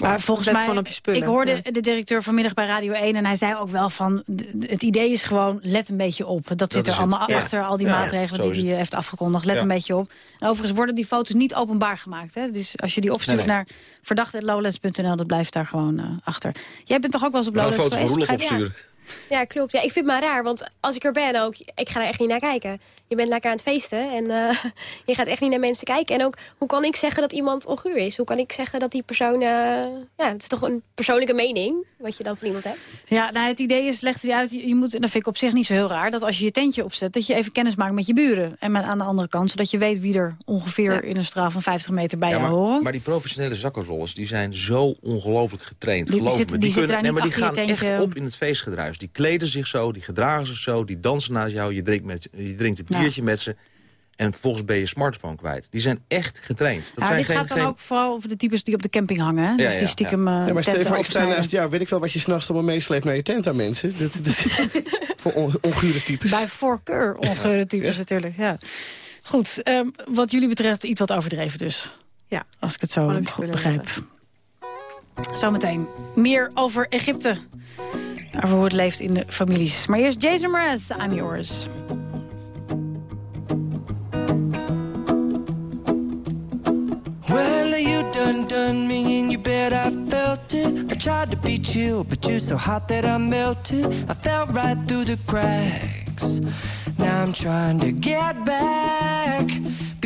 Maar volgens Let mij, gewoon op je spullen, ik hoorde ja. de directeur vanmiddag bij Radio 1... en hij zei ook wel van, het idee is gewoon, let een beetje op. Dat, zit er allemaal het, ja. achter, al die Ja, maatregelen die hij heeft afgekondigd. Let Ja. een beetje op. En overigens worden die foto's niet openbaar gemaakt. Hè? Dus als je die opstuurt Nee, nee. naar verdacht.lowlands.nl... dat blijft daar gewoon eh, achter. Jij bent toch ook wel eens op Lowlands foto van geweest? Je? opsturen. Ja, klopt. Ja, ik vind het maar raar, want als ik er ben ook, ik ga er echt niet naar kijken. Je bent lekker aan het feesten en eh, je gaat echt niet naar mensen kijken. En ook, hoe kan ik zeggen dat iemand onguur is? Hoe kan ik zeggen dat die persoon... eh, ja, het is toch een persoonlijke mening, wat je dan van iemand hebt. Ja, nou, het idee is, legt hij uit, je moet, en dat vind ik op zich niet zo heel raar... dat als je je tentje opzet, dat je even kennis maakt met je buren. En met, aan de andere kant, zodat je weet wie er ongeveer in een straal van 50 meter bij Ja, jou maar, horen. maar die professionele zakkenrollers die zijn zo ongelooflijk getraind. Die geloof zitten- me. die zitten daar nee, maar die gaan echt op in het feestgedruis. Die kleden zich zo, die gedragen zich zo, die dansen naast jou. Je drinkt, met, je drinkt een Ja. biertje met ze. En vervolgens ben je smartphone kwijt. Die zijn echt getraind. Dat ja, zijn dit geen, gaat dan geen... ook vooral over de types die op de camping hangen. hè? dus ja, die stiekem ja. eh, Ja, maar voor, ik sta opsnijden. naast jou, weet ik wel wat je s'nachts allemaal meesleept naar je tent aan mensen. Dat, dat, voor on, ongure types. Bij voorkeur ongeure types natuurlijk, ja. Goed, ehm, wat jullie betreft iets wat overdreven dus. Ja. Als ik het zo goed begrijp. Zometeen meer over Egypte. Over hoe het leeft in de families. Maar eerst Jason Mraz, I'm yours. Well, you done done me and you bet I felt it. I tried to beat you, but you're so hot that I melted. I fell right through the cracks. Now I'm trying to get back.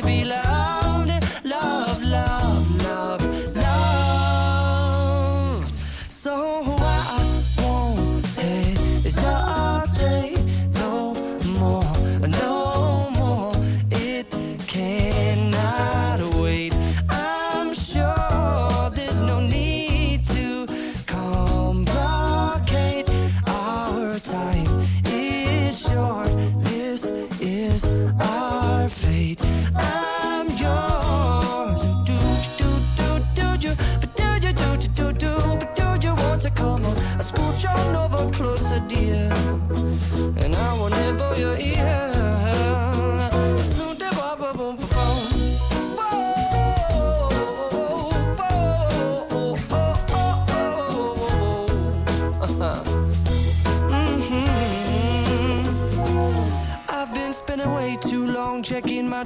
to be loved,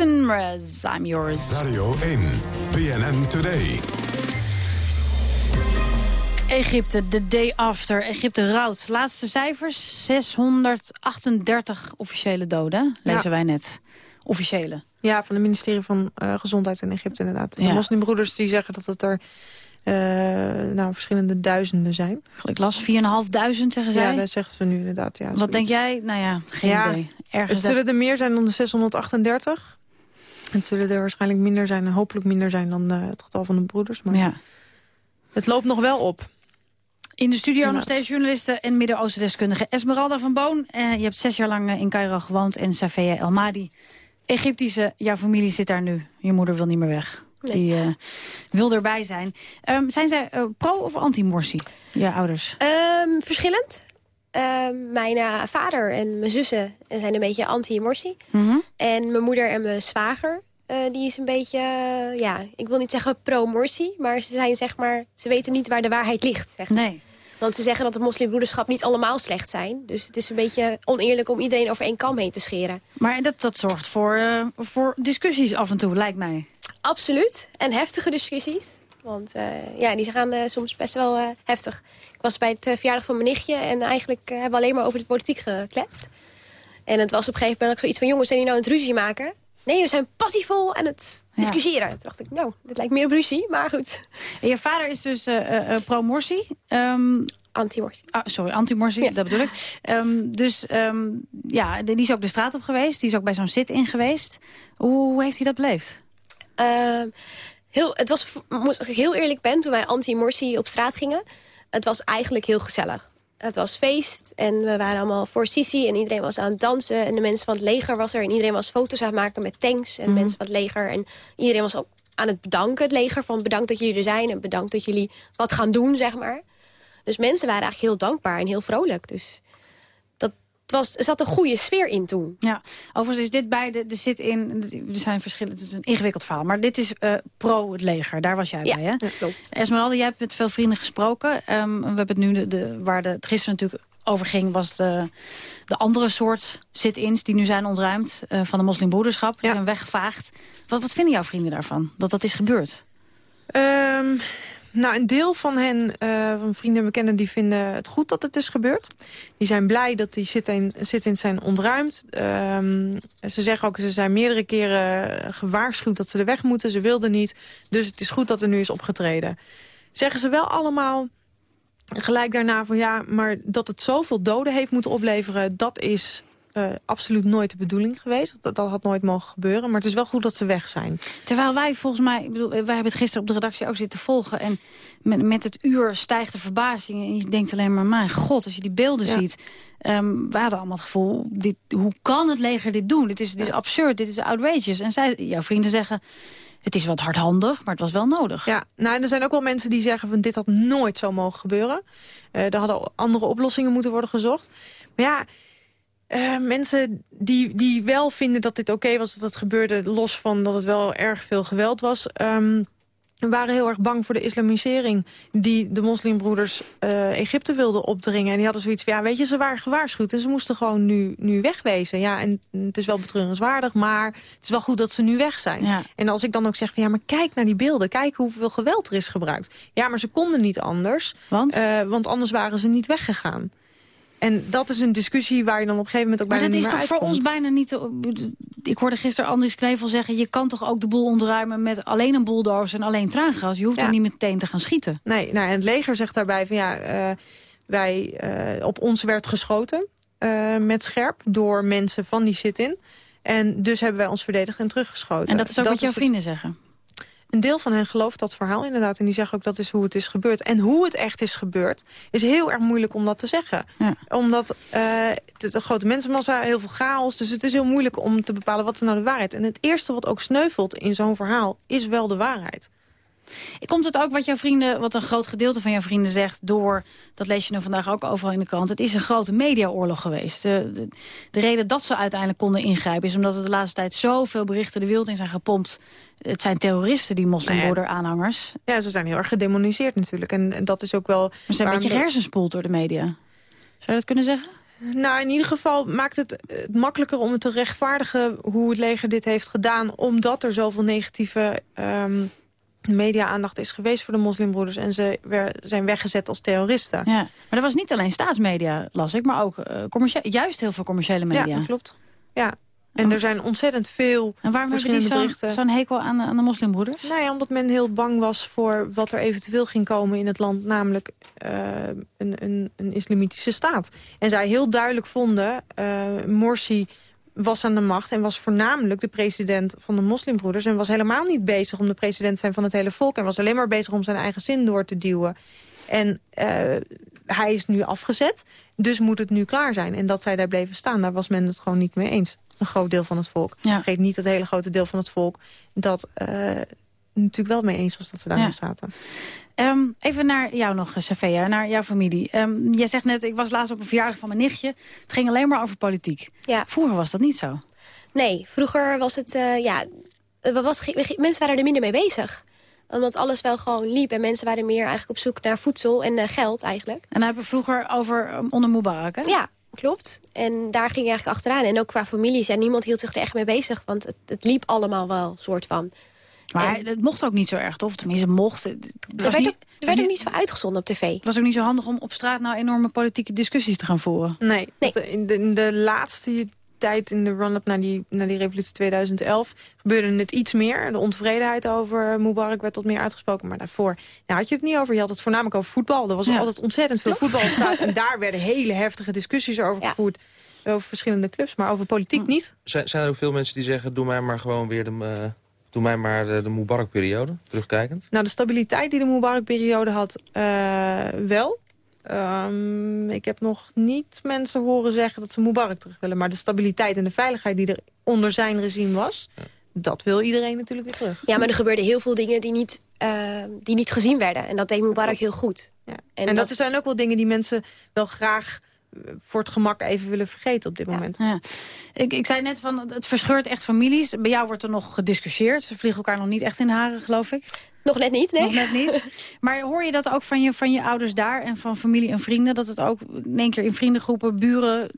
Jason Mraz, I'm yours. Radio 1, BNN Today. Egypte, the day after. Egypte rouwt. Laatste cijfers, 638 officiële doden, lezen Ja. wij net. Officiële. Ja, van het ministerie van eh, Gezondheid in Egypte inderdaad. De Ja. moslimbroeders die zeggen dat het er eh, nou, verschillende duizenden zijn. Ik las 4.500 zeggen zij. Ja, dat zeggen ze nu inderdaad. Ja, Wat zoiets. denk jij? Nou ja, geen Ja, idee. Ergens Het zullen er meer zijn dan de 638. Het zullen er waarschijnlijk minder zijn en hopelijk minder zijn dan eh, het getal van de broeders. Maar Ja. het loopt nog wel op. In de studio nog steeds journaliste en Midden-Oosten-deskundige Esmeralda van Boon. Eh, je hebt zes jaar lang eh, in Cairo gewoond en Safia El Madi. Egyptische, jouw familie zit daar nu. Je moeder wil niet meer weg. Nee. Die eh, wil erbij zijn. Ehm, zijn zij pro- of anti-Morsi, je ouders? Ehm, verschillend. Ehm, mijn eh, vader en mijn zussen zijn een beetje anti-Morsi. Mhm. En mijn moeder en mijn zwager, eh, die is een beetje, eh, ja, ik wil niet zeggen pro-Morsi, maar ze zijn zeg maar, ze weten niet waar de waarheid ligt. Zeg maar. Nee. Want ze zeggen dat de moslimbroederschap niet allemaal slecht zijn. Dus het is een beetje oneerlijk om iedereen over één kam heen te scheren. Maar dat, dat zorgt voor, voor discussies af en toe, lijkt mij. Absoluut. En heftige discussies. Want eh, ja, die gaan eh, soms best wel eh, heftig. Ik was bij het verjaardag van mijn nichtje... en eigenlijk hebben we alleen maar over de politiek gekletst. En het was op een gegeven moment ook zoiets van... jongens, zijn jullie nou aan het ruzie maken? Nee, we zijn passievol aan het discussiëren. Toen dacht ik, nou, dit lijkt meer op ruzie, maar goed. En je vader is dus eh, eh, pro-Morsi. Ehm, Anti-Morsi. Ah, sorry, anti-Morsi, dat bedoel ik. Ehm, dus ehm, ja, die is ook de straat op geweest. Die is ook bij zo'n sit-in geweest. Hoe, hoe heeft hij dat beleefd? Heel, het was, als ik heel eerlijk ben, toen wij anti-Morsi op straat gingen... het was eigenlijk heel gezellig. Het was feest en we waren allemaal voor Sisi en iedereen was aan het dansen. En de mensen van het leger was er en iedereen was foto's aan het maken met tanks en mensen van het leger. En iedereen was ook aan het bedanken, het leger, van bedankt dat jullie er zijn... en bedankt dat jullie wat gaan doen, zeg maar. Dus mensen waren eigenlijk heel dankbaar en heel vrolijk. Dus het was, er zat een goede sfeer in toen. Ja, overigens is dit bij de, de sit-in... Er zijn verschillen, het is een ingewikkeld verhaal. Maar dit is eh, pro het leger, daar was jij Ja, bij, hè? dat klopt. Esmeralda, jij hebt met veel vrienden gesproken. Ehm, we hebben het nu, de, de, waar de, het gisteren natuurlijk over ging... was de, de andere soort sit-ins die nu zijn ontruimd... eh, van de moslimbroederschap. Die zijn weggevaagd. Wat, wat vinden jouw vrienden daarvan, dat dat is gebeurd? Ehm, nou, een deel van hen, eh, van vrienden en bekenden, die vinden het goed dat het is gebeurd. Die zijn blij dat die sit-ins zijn ontruimd. Ehm, ze zeggen ook, ze zijn meerdere keren gewaarschuwd dat ze er weg moeten. Ze wilden niet, dus het is goed dat er nu is opgetreden. Zeggen ze wel allemaal gelijk daarna van ja, maar dat het zoveel doden heeft moeten opleveren, dat is eh, absoluut nooit de bedoeling geweest. Dat, dat had nooit mogen gebeuren, maar het is wel goed dat ze weg zijn. Terwijl wij volgens mij, ik bedoel, wij hebben het gisteren op de redactie ook zitten volgen. En met, met het uur stijgt de verbazing. En je denkt alleen maar, mijn god, als je die beelden Ja. ziet. Ehm, we hadden allemaal het gevoel, dit, hoe kan het leger dit doen? Dit is, dit is absurd, dit is outrageous. En zij, jouw vrienden zeggen, het is wat hardhandig, maar het was wel nodig. Ja, nou, en er zijn ook wel mensen die zeggen van dit had nooit zo mogen gebeuren. Eh er hadden andere oplossingen moeten worden gezocht. Maar ja, eh, mensen die, die wel vinden dat dit oké was dat het gebeurde... los van dat het wel erg veel geweld was... ehm, waren heel erg bang voor de islamisering die de moslimbroeders eh, Egypte wilden opdringen. En die hadden zoiets van, ja, weet je, ze waren gewaarschuwd... en ze moesten gewoon nu, nu wegwezen. Ja, en het is wel betreurenswaardig, maar het is wel goed dat ze nu weg zijn. Ja. En als ik dan ook zeg van, ja, maar kijk naar die beelden. Kijk hoeveel geweld er is gebruikt. Ja, maar ze konden niet anders. Want? Eh, want anders waren ze niet weggegaan. En dat is een discussie waar je dan op een gegeven moment ook Maar bijna dat niet is toch voor ons bijna niet... te- Ik hoorde gisteren Andries Knevel zeggen... je kan toch ook de boel ontruimen met alleen een bulldozer en alleen traangas. Je hoeft Ja. er niet meteen te gaan schieten. Nee, nou, en het leger zegt daarbij van ja, eh, wij, eh, op ons werd geschoten eh, met scherp door mensen van die sit-in. En dus hebben wij ons verdedigd en teruggeschoten. En dat is ook wat jouw het- vrienden zeggen. Een deel van hen gelooft dat verhaal inderdaad. En die zeggen ook dat is hoe het is gebeurd. En hoe het echt is gebeurd, is heel erg moeilijk om dat te zeggen. Ja. Omdat eh, het is een grote mensenmassa, heel veel chaos. Dus het is heel moeilijk om te bepalen wat is nou de waarheid. En het eerste wat ook sneuvelt in zo'n verhaal, is wel de waarheid. Komt het ook wat jouw vrienden, wat een groot gedeelte van jouw vrienden zegt, door, dat lees je nu vandaag ook overal in de krant, het is een grote mediaoorlog geweest. De, de, de reden dat ze uiteindelijk konden ingrijpen is omdat er de laatste tijd zoveel berichten de wereld in zijn gepompt. Het zijn terroristen, die moslimbroeder-aanhangers. Ja, ze zijn heel erg gedemoniseerd natuurlijk. En, en dat is ook wel... Maar ze zijn een beetje hersenspoeld door de media. Zou je dat kunnen zeggen? Nou, in ieder geval maakt het eh, makkelijker om het te rechtvaardigen... hoe het leger dit heeft gedaan... omdat er zoveel negatieve ehm, media-aandacht is geweest voor de moslimbroeders... en ze zijn weggezet als terroristen. Ja. Maar dat was niet alleen staatsmedia, las ik, maar ook commercie- juist heel veel commerciële media. Ja, dat klopt. Ja. En er zijn ontzettend veel En waarom hebben die zo'n hekel aan de, aan de moslimbroeders? Nou ja, omdat men heel bang was voor wat er eventueel ging komen in het land. Namelijk eh, een, een, een islamitische staat. En zij heel duidelijk vonden, eh, Morsi was aan de macht en was voornamelijk de president van de moslimbroeders... en was helemaal niet bezig om de president te zijn van het hele volk... en was alleen maar bezig om zijn eigen zin door te duwen. En uh, hij is nu afgezet, dus moet het nu klaar zijn. En dat zij daar bleven staan, daar was men het gewoon niet mee eens. Een groot deel van het volk. Ja. Vergeet niet het hele grote deel van het volk... dat uh, natuurlijk wel mee eens was dat ze daar ja. zaten. Um, even naar jou nog, Safea, naar jouw familie. Um, jij zegt net, ik was laatst op een verjaardag van mijn nichtje. Het ging alleen maar over politiek. Ja. Vroeger was dat niet zo. Nee, vroeger was het... Uh, ja, was, mensen waren er minder mee bezig omdat alles wel gewoon liep. En mensen waren meer eigenlijk op zoek naar voedsel en uh, geld eigenlijk. En dan hebben we vroeger over um, onder Mubarak, hè? Ja, klopt. En daar ging je eigenlijk achteraan. En ook qua families. Ja, niemand hield zich er echt mee bezig. Want het, het liep allemaal wel, soort van. Maar en, het mocht ook niet zo erg, toch? Of tenminste, mocht. Het er werd, niet, ook, er werd ook niet zo uitgezonden op tv. Het was ook niet zo handig om op straat nou enorme politieke discussies te gaan voeren. Nee, nee. In, de, in de laatste tijd in de run-up naar die, naar die revolutie 2011 gebeurde het iets meer. De ontevredenheid over Mubarak werd tot meer uitgesproken. Maar daarvoor nou, had je het niet over. Je had het voornamelijk over voetbal. Er was ja. altijd ontzettend veel voetbal op straat. En daar werden hele heftige discussies over gevoerd. Over verschillende clubs, maar over politiek niet. Zijn, zijn er ook veel mensen die zeggen... doe mij maar gewoon weer de... Doe mij maar de, de Mubarak-periode, terugkijkend. Nou, de stabiliteit die de Mubarak-periode had, uh, wel. Um, ik heb nog niet mensen horen zeggen dat ze Mubarak terug willen. Maar de stabiliteit en de veiligheid die er onder zijn regime was... Ja. dat wil iedereen natuurlijk weer terug. Ja, maar er gebeurden heel veel dingen die niet, uh, die niet gezien werden. En dat deed Mubarak heel goed. Ja. En, en dat, dat zijn ook wel dingen die mensen wel graag voor het gemak even willen vergeten op dit moment. Ja. Ik, ik zei net, van het verscheurt echt families. Bij jou wordt er nog gediscussieerd. Ze vliegen elkaar nog niet echt in de haren, geloof ik. Nog net niet, nee. Nog net niet. Maar hoor je dat ook van je, van je ouders daar en van familie en vrienden? Dat het ook in één keer in vriendengroepen, buren...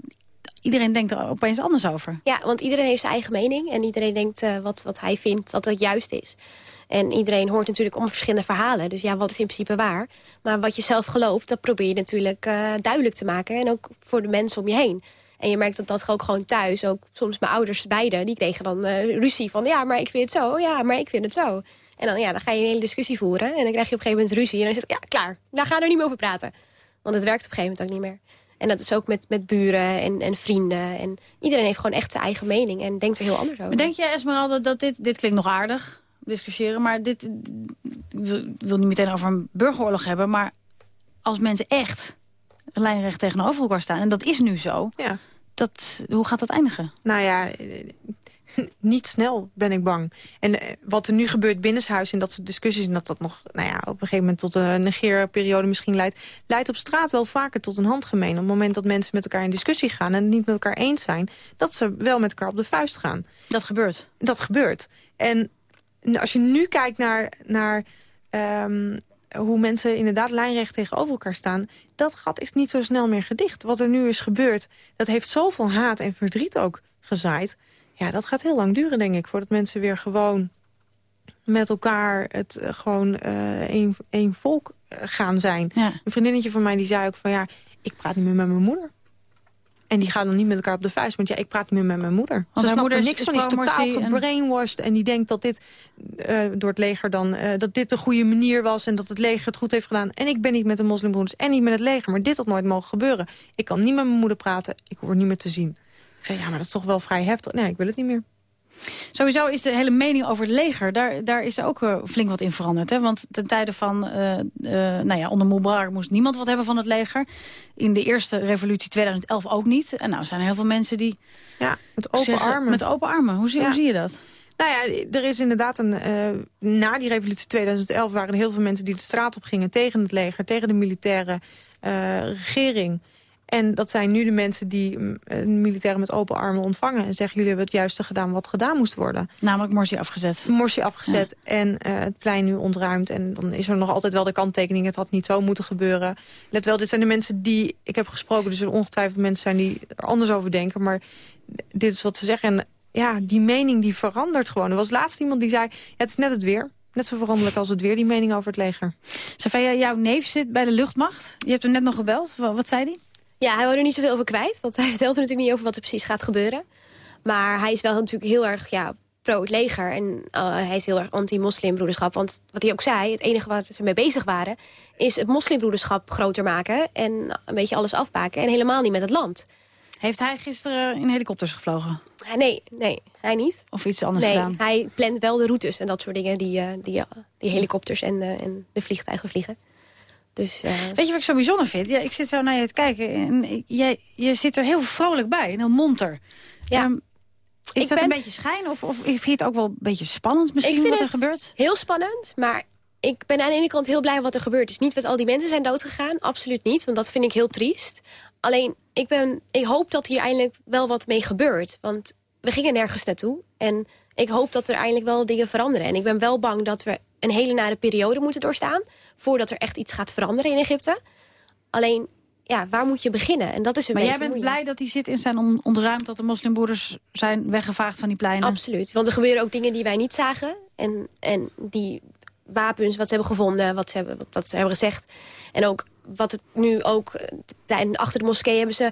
Iedereen denkt er opeens anders over. Ja, want iedereen heeft zijn eigen mening. En iedereen denkt uh, wat, wat hij vindt dat het juist is. En iedereen hoort natuurlijk om verschillende verhalen. Dus ja, wat is in principe waar? Maar wat je zelf gelooft, dat probeer je natuurlijk uh, duidelijk te maken. En ook voor de mensen om je heen. En je merkt dat dat ook gewoon thuis, ook soms mijn ouders beide... die kregen dan uh, ruzie van, ja, maar ik vind het zo. Ja, maar ik vind het zo. En dan, ja, dan ga je een hele discussie voeren. En dan krijg je op een gegeven moment ruzie. En dan zeg ik, ja, klaar. Daar gaan we er niet meer over praten. Want het werkt op een gegeven moment ook niet meer. En dat is ook met, met buren en, en vrienden. En iedereen heeft gewoon echt zijn eigen mening en denkt er heel anders over. Maar denk jij, Esmeralda, dat dit, dit klinkt nog aardig, discussiëren... maar dit, ik wil niet meteen over een burgeroorlog hebben... maar als mensen echt lijnrecht tegenover elkaar staan... en dat is nu zo, ja. dat, hoe gaat dat eindigen? Nou ja, niet snel, ben ik bang. En uh, wat er nu gebeurt binnenshuis en dat soort discussies... en dat dat nog nou ja, op een gegeven moment tot een negeerperiode misschien leidt... leidt op straat wel vaker tot een handgemeen. Op het moment dat mensen met elkaar in discussie gaan... en het niet met elkaar eens zijn... dat ze wel met elkaar op de vuist gaan. Dat gebeurt? Dat gebeurt. En als je nu kijkt naar... naar um, hoe mensen inderdaad lijnrecht tegenover elkaar staan... dat gat is niet zo snel meer gedicht. Wat er nu is gebeurd, dat heeft zoveel haat en verdriet ook gezaaid... Ja, dat gaat heel lang duren, denk ik, voordat mensen weer gewoon met elkaar het uh, gewoon één, één volk uh, gaan zijn. Ja. Een vriendinnetje van mij die zei ook van ja, ik praat niet meer met mijn moeder. En die gaan dan niet met elkaar op de vuist. Want ja, ik praat meer met mijn moeder. Want Ze moeder er niks van. Die is totaal gebrainwashed. En... en die denkt dat dit uh, door het leger dan... Uh, dat dit de goede manier was. En dat het leger het goed heeft gedaan. En ik ben niet met de moslimbroeders en niet met het leger. Maar dit had nooit mogen gebeuren. Ik kan niet met mijn moeder praten. Ik word niet meer te zien. Ik zei, ja, maar dat is toch wel vrij heftig. Nee, ik wil het niet meer. Sowieso is de hele mening over het leger, daar, daar is ook uh, flink wat in veranderd. Hè? Want ten tijde van, uh, uh, nou ja, onder Mubarak moest niemand wat hebben van het leger. In de eerste revolutie 2011 ook niet. En nou zijn er heel veel mensen die... Ja, met open zeggen, armen. Met open armen. Hoe zie, ja. hoe zie je dat? Nou ja, er is inderdaad een... na die revolutie 2011 waren er heel veel mensen die de straat op gingen... tegen het leger, tegen de militaire regering... En dat zijn nu de mensen die uh, militairen met open armen ontvangen... en zeggen, jullie hebben het juiste gedaan wat gedaan moest worden. Namelijk Morsi afgezet. Morsi afgezet ja. en uh, het plein nu ontruimd. En dan is er nog altijd wel de kanttekening, het had niet zo moeten gebeuren. Let wel, dit zijn de mensen die ik heb gesproken... dus er ongetwijfeld mensen zijn die er anders over denken... maar dit is wat ze zeggen. En ja, die mening die verandert gewoon. Er was laatst iemand die zei, ja, het is net het weer... Net zo veranderlijk als het weer, die mening over het leger. Sofia, jouw neef zit bij de luchtmacht. Je hebt hem net nog gebeld. Wat zei hij? Ja, hij wil er niet zoveel over kwijt. Want hij vertelt er natuurlijk niet over wat er precies gaat gebeuren. Maar hij is wel natuurlijk heel erg ja, pro het leger. En uh, hij is heel erg anti-moslimbroederschap. Want wat hij ook zei, het enige waar ze mee bezig waren... is het moslimbroederschap groter maken. En een beetje alles afbaken. En helemaal niet met het land. Heeft hij gisteren in helikopters gevlogen? Ah, Nee, nee, hij niet. Of iets anders nee, gedaan? hij plant wel de routes en dat soort dingen die, eh, die, eh, die helikopters en, eh, en de vliegtuigen vliegen. Dus, eh, Weet je wat ik zo bijzonder vind? Ja, ik zit zo naar je te kijken en jij, je zit er heel vrolijk bij en heel monter. Ja. Ehm, is Ik dat ben- een beetje schijn of, of vind je het ook wel een beetje spannend misschien ik vind wat er het gebeurt? heel spannend, maar ik ben aan de ene kant heel blij wat er gebeurd is. Niet dat al die mensen zijn doodgegaan, absoluut niet, want dat vind ik heel triest. Alleen, ik, ben, ik hoop dat hier eindelijk wel wat mee gebeurt. Want we gingen nergens naartoe en ik hoop dat er eindelijk wel dingen veranderen. En ik ben wel bang dat we een hele nare periode moeten doorstaan... voordat er echt iets gaat veranderen in Egypte. Alleen, ja, waar moet je beginnen? En dat is een Maar jij bent moeilijk. blij dat die zit in zijn on- ontruimd... dat de moslimbroeders zijn weggevaagd van die pleinen? Absoluut, want er gebeuren ook dingen die wij niet zagen. En, en die wapens, wat ze hebben gevonden, wat ze hebben, wat ze hebben gezegd. En ook wat het nu ook... eh, achter de moskee hebben ze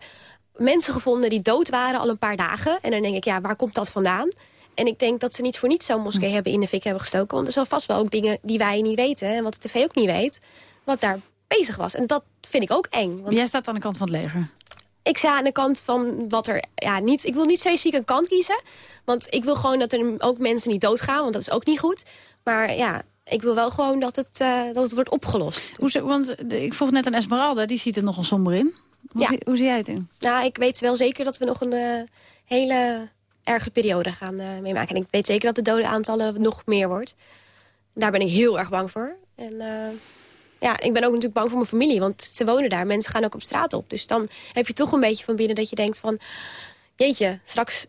mensen gevonden die dood waren al een paar dagen. En dan denk ik, ja, waar komt dat vandaan? En ik denk dat ze niet voor niets zo'n moskee Hm. hebben in de fik hebben gestoken. Want er zijn vast wel ook dingen die wij niet weten. En wat de tv ook niet weet. Wat daar bezig was. En dat vind ik ook eng. Want Jij staat aan de kant van het leger. ik sta aan de kant van wat er... Ja, niet, ik wil niet specifiek een kant kiezen. Want ik wil gewoon dat er ook mensen niet doodgaan. Want dat is ook niet goed. Maar ja, ik wil wel gewoon dat het, eh, dat het wordt opgelost. Hoe, ze- want ik vroeg net aan Esmeralda, die ziet er nogal somber in. Hoe, Ja. zie, hoe zie jij het in? Nou, ik weet wel zeker dat we nog een eh, hele erge periode gaan eh, meemaken. En ik weet zeker dat de dodenaantallen nog meer wordt. Daar ben ik heel erg bang voor. En eh, ja, ik ben ook natuurlijk bang voor mijn familie. Want ze wonen daar. Mensen gaan ook op straat op. Dus dan heb je toch een beetje van binnen dat je denkt van... Jeetje, straks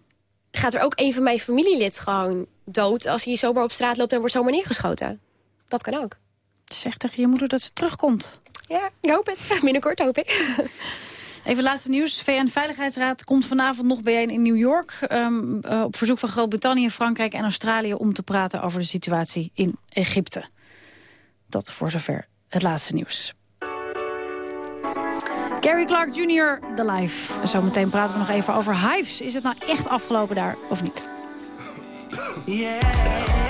gaat er ook een van mijn familielid gewoon dood... als hij zomaar op straat loopt en wordt zomaar neergeschoten. Dat kan ook. Zeg tegen je moeder dat ze terugkomt. Ja, ik hoop het. Binnenkort hoop ik. Even laatste nieuws. VN-veiligheidsraad komt vanavond nog bijeen in New York... ehm, eh, op verzoek van Groot-Brittannië, Frankrijk en Australië... om te praten over de situatie in Egypte. Dat voor zover het laatste nieuws. Gary Clark Jr., The Life. En zometeen praten we nog even over Hives. Is het nou echt afgelopen daar of niet? Well,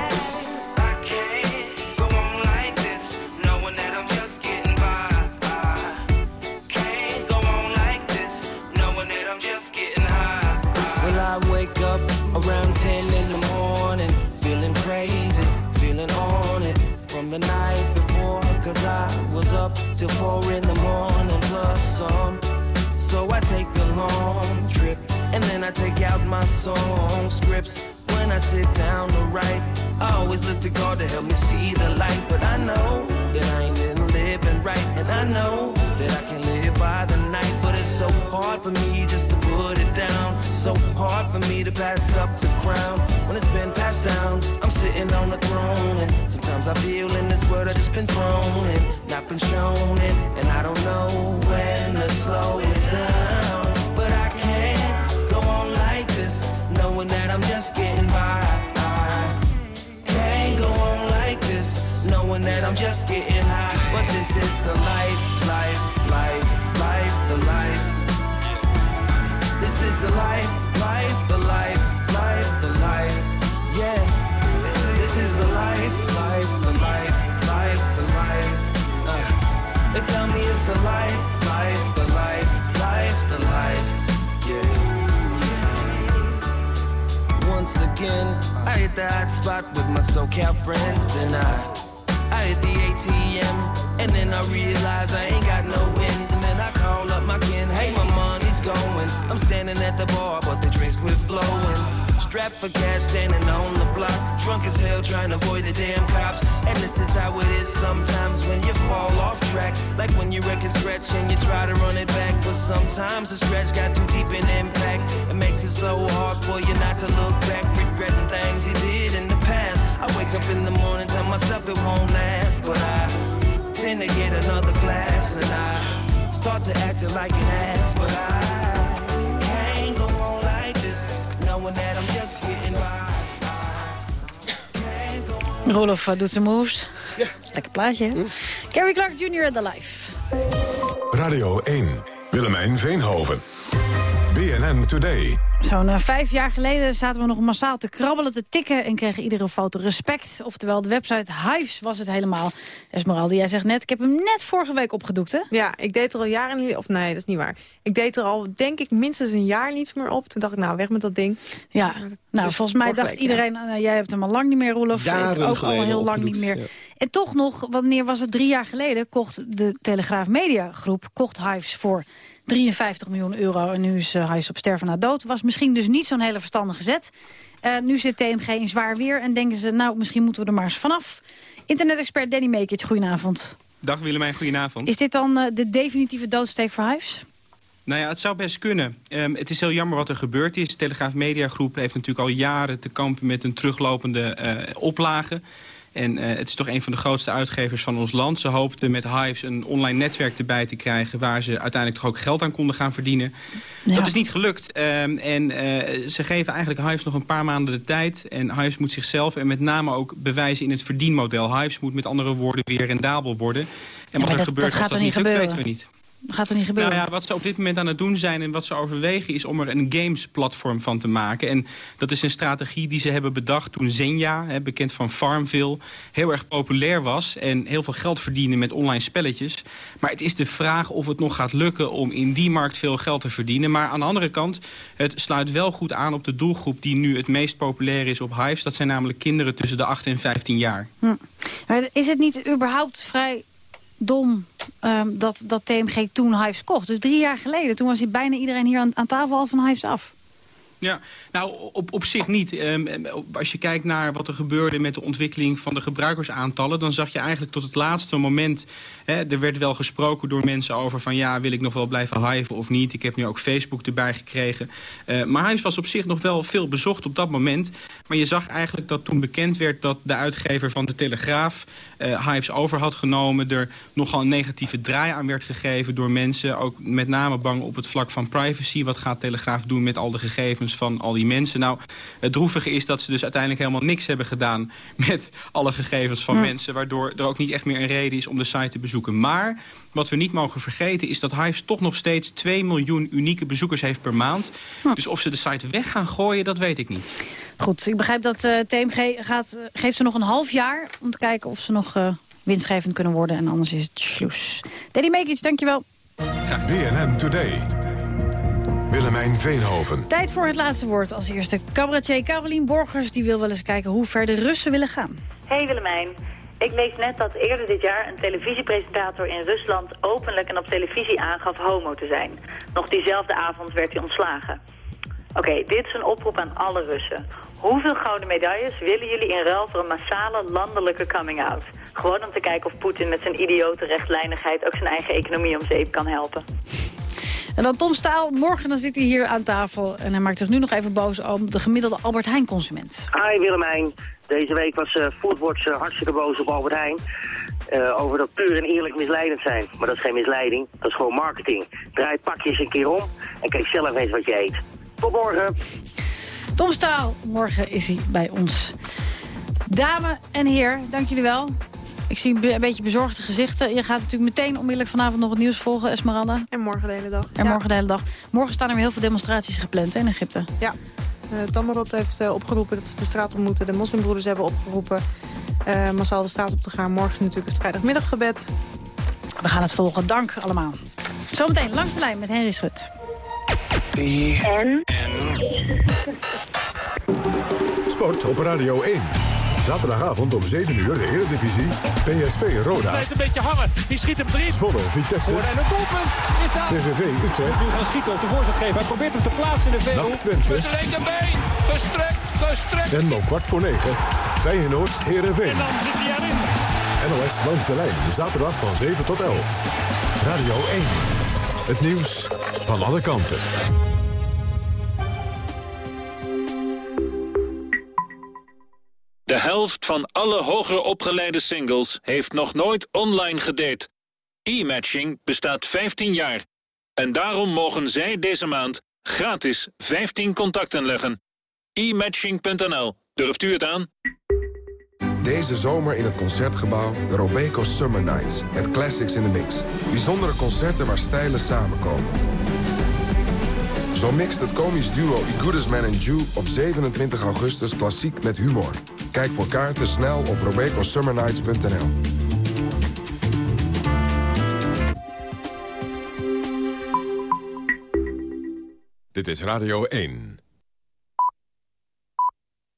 the night before. Cause I was up till 4 in the morning plus some. So I take a long trip and then I take out my song scripts. When I sit down to write, I always look to God to help me see the light. But I know that I ain't been living right, and I know that I can live by the night. But it's so hard for me just to. So hard for me to pass up the crown when it's been passed down. I'm sitting on the throne, and sometimes I feel in this world I've just been thrown and not been shown it, and I don't know when to slow it down. But I can't go on like this, knowing that I'm just getting by. Can't go on like this, knowing that I'm just getting high. But this is the life, life, life, life, the life. The life, life, the life, life, the life. Yeah. This is the life, life, the life, life, the life. Uh, they tell me it's the life, life, the life, life, the life. Yeah. Once again, I hit the hot spot with my SoCal friends. Then I, I hit the ATM, and then I realize I ain't got no wins. And then I call up my kin, hey, my money's going. I'm standing at the bar, but the drinks quit flowing. Strapped for cash, standing on the block. Drunk as hell, trying to avoid the damn cops. And this is how it is sometimes when you fall off track. Like when your record scratch and you try to run it back. But sometimes the scratch got too deep in impact. It makes it so hard for you not to look back, regretting things you did in the past. I wake up in the morning, tell myself it won't last. But I tend to get another glass and I start to acting like an ass. Rolof doet zijn moves. Lekker plaatje, hè? Gary Clark Jr. The Life. Radio 1. Willemijn Veenhoven. BNN Today. Zo'n uh, vijf jaar geleden zaten we nog massaal te krabbelen, te tikken... en kregen iedere foto respect. Oftewel, de website Hives was het helemaal. Esmeralda, jij zegt net, ik heb hem net vorige week opgedoekt, hè? Ja, ik deed er al jaren niet... Of nee, dat is niet waar. Ik deed er al, denk ik, minstens een jaar niets meer op. Toen dacht ik, nou, weg met dat ding. Ja, nou, volgens mij dacht iedereen... Ja. jij hebt hem al lang niet meer, Roelof. Jaren ook al heel lang niet meer. Ja. En toch nog, wanneer was het? Drie jaar geleden kocht de Telegraaf Media Groep... kocht Hives voor 53 miljoen euro. En nu is uh, Hives op sterven na dood. Was misschien dus niet zo'n hele verstandige zet. Uh, nu zit TMG in zwaar weer en denken ze... nou, misschien moeten we er maar eens vanaf. Internet-expert Danny Mekic, goedenavond. Dag Willemijn, goedenavond. Is dit dan uh, de definitieve doodsteek voor Hives? Nou ja, het zou best kunnen. Um, het is heel jammer wat er gebeurd is. De Telegraaf Media Groep heeft natuurlijk al jaren te kampen met een teruglopende uh, oplage. En uh, het is toch een van de grootste uitgevers van ons land. Ze hoopten met Hives een online netwerk erbij te krijgen... waar ze uiteindelijk toch ook geld aan konden gaan verdienen. Ja. Dat is niet gelukt. Um, en uh, ze geven eigenlijk Hives nog een paar maanden de tijd. En Hives moet zichzelf en met name ook bewijzen in het verdienmodel. Hives moet met andere woorden weer rendabel worden. En ja, wat er dat, gebeurt dat gaat als dat er niet gebeuren. weten we niet. Dat gaat er niet gebeuren. Nou ja, wat ze op dit moment aan het doen zijn en wat ze overwegen... is om er een games-platform van te maken. En dat is een strategie die ze hebben bedacht toen Zenja, hè, bekend van Farmville... heel erg populair was en heel veel geld verdiende met online spelletjes. Maar het is de vraag of het nog gaat lukken om in die markt veel geld te verdienen. Maar aan de andere kant, het sluit wel goed aan op de doelgroep... die nu het meest populair is op Hives. Dat zijn namelijk kinderen tussen de 8 en 15 jaar. Hm. Maar is het niet überhaupt vrij dom um, dat, dat TMG toen Hives kocht. Dus drie jaar geleden, toen was hij bijna iedereen hier aan, aan tafel al van Hives af. Ja, nou op, op zich niet. Um, als je kijkt naar wat er gebeurde met de ontwikkeling van de gebruikersaantallen... dan zag je eigenlijk tot het laatste moment... Hè, er werd wel gesproken door mensen over van... ja, wil ik nog wel blijven hiven of niet? Ik heb nu ook Facebook erbij gekregen. Uh, maar Hives was op zich nog wel veel bezocht op dat moment. Maar je zag eigenlijk dat toen bekend werd dat de uitgever van de Telegraaf... Uh, Hives over had genomen, er nogal een negatieve draai aan werd gegeven door mensen. Ook met name bang op het vlak van privacy. Wat gaat Telegraaf doen met al de gegevens van al die mensen. Nou, het droevige is dat ze dus uiteindelijk helemaal niks hebben gedaan met alle gegevens van ja. mensen. Waardoor er ook niet echt meer een reden is om de site te bezoeken. Maar wat we niet mogen vergeten is dat Hives toch nog steeds 2 miljoen unieke bezoekers heeft per maand. Dus of ze de site weg gaan gooien, dat weet ik niet. Goed, ik begrijp dat uh, TMG gaat, uh, geeft ze nog een half jaar om te kijken of ze nog uh, winstgevend kunnen worden. En anders is het sloes. Danny Mekic, dankjewel. Ja. BNN Today. Willemijn Veenhoven. Tijd voor het laatste woord. Als eerste cabaretier Carolien Borgers. Die wil wel eens kijken hoe ver de Russen willen gaan. Hey Willemijn. Ik lees net dat eerder dit jaar een televisiepresentator in Rusland openlijk en op televisie aangaf homo te zijn. Nog diezelfde avond werd hij ontslagen. Oké, okay, dit is een oproep aan alle Russen. Hoeveel gouden medailles willen jullie in ruil voor een massale landelijke coming-out? Gewoon om te kijken of Poetin met zijn idiote rechtlijnigheid ook zijn eigen economie om zeep kan helpen. En dan Tom Staal, morgen dan zit hij hier aan tafel. En hij maakt zich nu nog even boos om de gemiddelde Albert Heijn-consument. Hi Willemijn. Deze week was uh, Foodwatch uh, hartstikke boos op Albert Heijn. Uh, over dat puur en eerlijk misleidend zijn. Maar dat is geen misleiding, dat is gewoon marketing. Draai pakjes een keer om en kijk zelf eens wat je eet. Tot morgen. Tom Staal, morgen is hij bij ons. Dame en heer, dank jullie wel. Ik zie een beetje bezorgde gezichten. Je gaat natuurlijk meteen onmiddellijk vanavond nog het nieuws volgen, Esmeralda. En morgen de hele dag. En ja. morgen de hele dag. Morgen staan er weer heel veel demonstraties gepland hè, in Egypte. Ja. Uh, Tamarot heeft uh, opgeroepen dat ze de straat op moeten. De moslimbroeders hebben opgeroepen uh, massaal de straat op te gaan. Morgen is natuurlijk het vrijdagmiddaggebed. We gaan het volgen. Dank allemaal. Zometeen langs de lijn met Henry Schut. En? Sport op Radio 1. Zaterdagavond om 7 uur de Eredivisie. PSV Roda. Blijft een beetje hangen. Die schiet hem erin. Zwolle Vitesse. En een doelpunt is daar. TVV Utrecht. Nu gaan schieten op de voorzet geven. Hij probeert hem te plaatsen in de veelhoek. Twente. Met zijn linkerbeen. Gestrekt, gestrekt. En om kwart voor negen. Feyenoord Heerenveen. En dan zit hij erin. NOS langs de lijn. Zaterdag van 7 tot 11. Radio 1. Het nieuws van alle kanten. De helft van alle hoger opgeleide singles heeft nog nooit online gedate. E-matching bestaat 15 jaar. En daarom mogen zij deze maand gratis 15 contacten leggen. E-matching.nl. Durft u het aan? Deze zomer in het Concertgebouw de Robeco Summer Nights. Met classics in the mix. Bijzondere concerten waar stijlen samenkomen. Zo mixt het komisch duo I Man and Jew op 27 augustus klassiek met humor. Kijk voor kaarten snel op robecosummernights.nl. Dit is Radio 1.